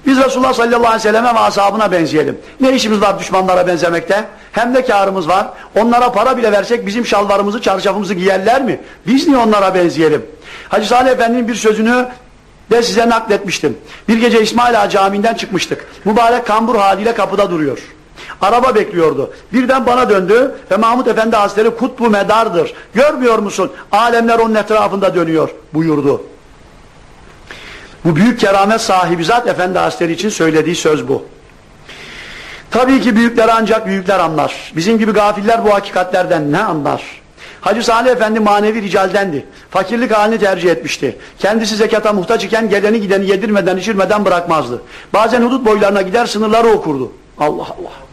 S1: Biz Resulullah sallallahu aleyhi ve selleme ve ashabına benzeyelim. Ne işimiz var düşmanlara benzemekte? Hem de karımız var. Onlara para bile versek bizim şalvarımızı, çarşafımızı giyerler mi? Biz niye onlara benzeyelim? Hacı Salih Efendi'nin bir sözünü de size nakletmiştim. Bir gece İsmail Ağa Camii'nden çıkmıştık. Mübarek kambur haliyle kapıda duruyor. Araba bekliyordu. Birden bana döndü ve Mahmut Efendi Hazretleri kutbu medardır. Görmüyor musun? Alemler onun etrafında dönüyor buyurdu. Bu büyük keramet sahibi zat Efendi Hazretleri için söylediği söz bu. Tabii ki büyükler ancak büyükler anlar. Bizim gibi gafiller bu hakikatlerden ne anlar? Hacı Salih Efendi manevi ricaldendi. Fakirlik halini tercih etmişti. Kendisi zekata muhtaç iken geleni gideni yedirmeden içirmeden bırakmazdı. Bazen hudut boylarına gider sınırları okurdu. Allah Allah.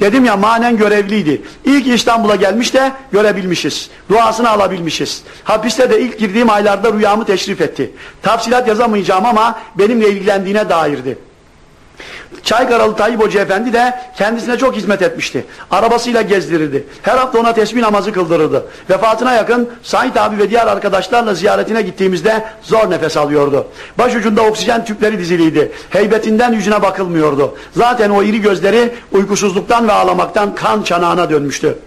S1: Dedim ya manen görevliydi. İlk İstanbul'a gelmiş de görebilmişiz. Duasını alabilmişiz. Hapiste de ilk girdiğim aylarda rüyamı teşrif etti. Tafsilat yazamayacağım ama benimle ilgilendiğine dairdi. Çaykaralı Tayyip Hoca Efendi de kendisine çok hizmet etmişti. Arabasıyla gezdirirdi. Her hafta ona tesbih namazı kıldırırdı. Vefatına yakın Sait abi ve diğer arkadaşlarla ziyaretine gittiğimizde zor nefes alıyordu. Başucunda oksijen tüpleri diziliydi. Heybetinden yüzüne bakılmıyordu. Zaten o iri gözleri uykusuzluktan ve ağlamaktan kan çanağına dönmüştü.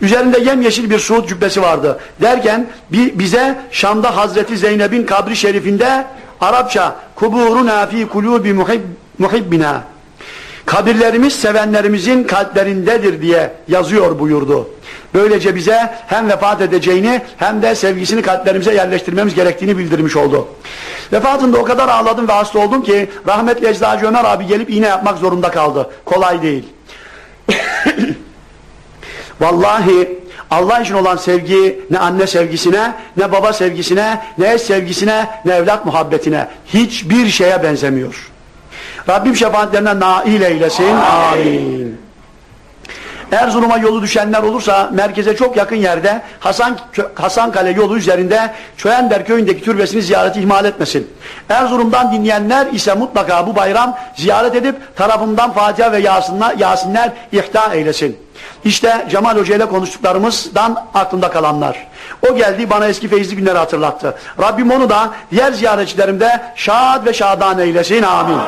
S1: Üzerinde yemyeşil bir Suud cübbesi vardı. Derken bize Şam'da Hazreti Zeynep'in kabri şerifinde Arapça kuburuna fi kulubi muhib, muhibbina kabirlerimiz sevenlerimizin kalplerindedir diye yazıyor buyurdu. Böylece bize hem vefat edeceğini hem de sevgisini kalplerimize yerleştirmemiz gerektiğini bildirmiş oldu. Vefatında o kadar ağladım ve hasta oldum ki rahmetli Eczacı Ömer abi gelip iğne yapmak zorunda kaldı. Kolay değil. [COUGHS] Vallahi Allah için olan sevgi ne anne sevgisine, ne baba sevgisine, ne eş sevgisine, ne evlat muhabbetine hiçbir şeye benzemiyor. Rabbim şefaatlerine nail eylesin. Amin. Erzurum'a yolu düşenler olursa merkeze çok yakın yerde Hasan Hasan Kale yolu üzerinde Çöğender köyündeki türbesini ziyareti ihmal etmesin. Erzurum'dan dinleyenler ise mutlaka bu bayram ziyaret edip tarafından Fatiha ve Yasinler, Yasinler ihta eylesin. İşte Cemal Hoca ile konuştuklarımızdan aklımda kalanlar. O geldi bana eski feyizli günleri hatırlattı. Rabbim onu da diğer ziyaretçilerimde şad ve şadan eylesin. Amin. Amin.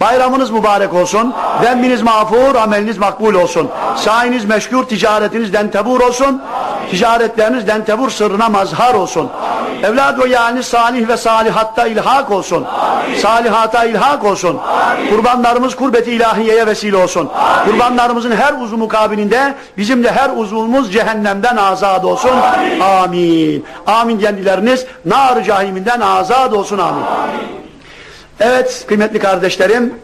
S1: Bayramınız mübarek olsun. Zembiniz mağfur, ameliniz makbul olsun. Sayiniz meşgul, ticaretinizden tebur olsun. Amin. Ticaretlerinizden tebur sırrına mazhar olsun. Amin. Evlad ve yani salih ve salihatta ilhak olsun. Amin. Salihata ilhak olsun. Amin. Kurbanlarımız kurbeti ilahiyeye vesile olsun. Amin. Kurbanlarımızın her uzu mukabilinde bizim de her uzvumuz cehennemden azad olsun. Amin. Amin. Amin kendileriniz nar cahiminden azad olsun. Amin. Amin. Evet kıymetli kardeşlerim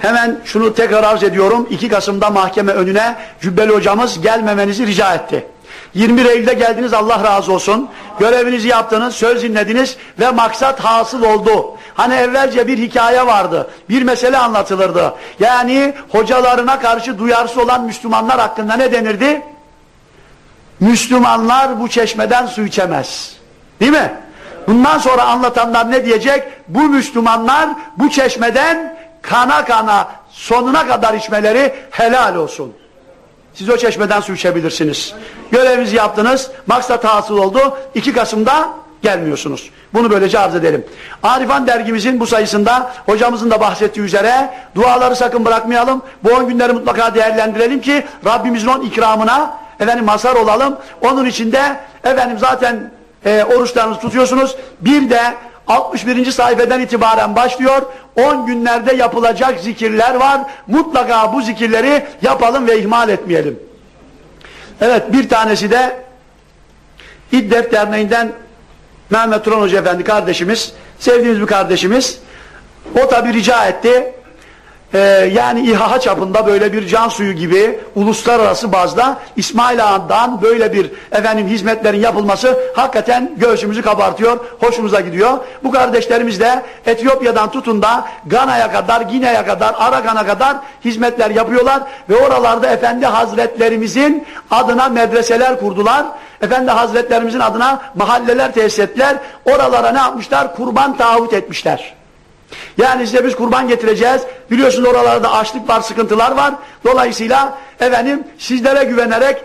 S1: hemen şunu tekrar arz ediyorum 2 Kasım'da mahkeme önüne Cübbeli hocamız gelmemenizi rica etti. 21 Eylül'de geldiniz Allah razı olsun. Görevinizi yaptınız, söz dinlediniz ve maksat hasıl oldu. Hani evvelce bir hikaye vardı. Bir mesele anlatılırdı. Yani hocalarına karşı duyarsız olan Müslümanlar hakkında ne denirdi? Müslümanlar bu çeşmeden su içemez. Değil mi? Bundan sonra anlatanlar ne diyecek? Bu Müslümanlar bu çeşmeden kana kana sonuna kadar içmeleri helal olsun. Siz o çeşmeden su içebilirsiniz. Görevinizi yaptınız, maksat hasıl oldu. 2 Kasım'da gelmiyorsunuz. Bunu böylece arz edelim. Arifan dergimizin bu sayısında hocamızın da bahsettiği üzere duaları sakın bırakmayalım. Bu 10 günleri mutlaka değerlendirelim ki Rabbimizin on ikramına efendim mazhar olalım. Onun içinde efendim zaten e, oruçlarınızı tutuyorsunuz. Bir de 61. sayfeden itibaren başlıyor. 10 günlerde yapılacak zikirler var. Mutlaka bu zikirleri yapalım ve ihmal etmeyelim. Evet bir tanesi de İddet Derneği'nden Mehmet Turan Hoca Efendi kardeşimiz, sevdiğimiz bir kardeşimiz. O tabi rica etti e, yani İHA çapında böyle bir can suyu gibi uluslararası bazda İsmail Ağa'dan böyle bir efendim hizmetlerin yapılması hakikaten göğsümüzü kabartıyor, hoşumuza gidiyor. Bu kardeşlerimiz de Etiyopya'dan tutun da Gana'ya kadar, Gine'ye kadar, Arakan'a kadar hizmetler yapıyorlar ve oralarda Efendi Hazretlerimizin adına medreseler kurdular. Efendi Hazretlerimizin adına mahalleler tesis ettiler. Oralara ne yapmışlar? Kurban taahhüt etmişler. Yani size biz kurban getireceğiz. Biliyorsunuz oralarda açlık var, sıkıntılar var. Dolayısıyla efendim sizlere güvenerek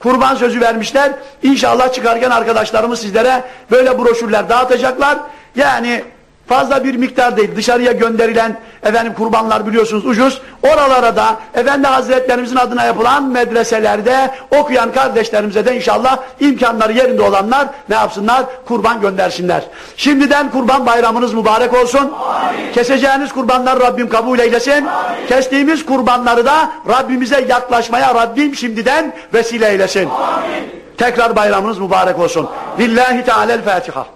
S1: kurban sözü vermişler. İnşallah çıkarken arkadaşlarımız sizlere böyle broşürler dağıtacaklar. Yani fazla bir miktar değil dışarıya gönderilen efendim kurbanlar biliyorsunuz ucuz. Oralara da efendi hazretlerimizin adına yapılan medreselerde okuyan kardeşlerimize de inşallah imkanları yerinde olanlar ne yapsınlar? Kurban göndersinler. Şimdiden kurban bayramınız mübarek olsun. Amin. keseceğiniz kurbanlar Rabbim kabul eylesin. Amin. kestiğimiz kurbanları da Rabbimize yaklaşmaya Rabbim şimdiden vesile eylesin. Amin. tekrar bayramınız mübarek olsun. Lillahi Teala'l Fatiha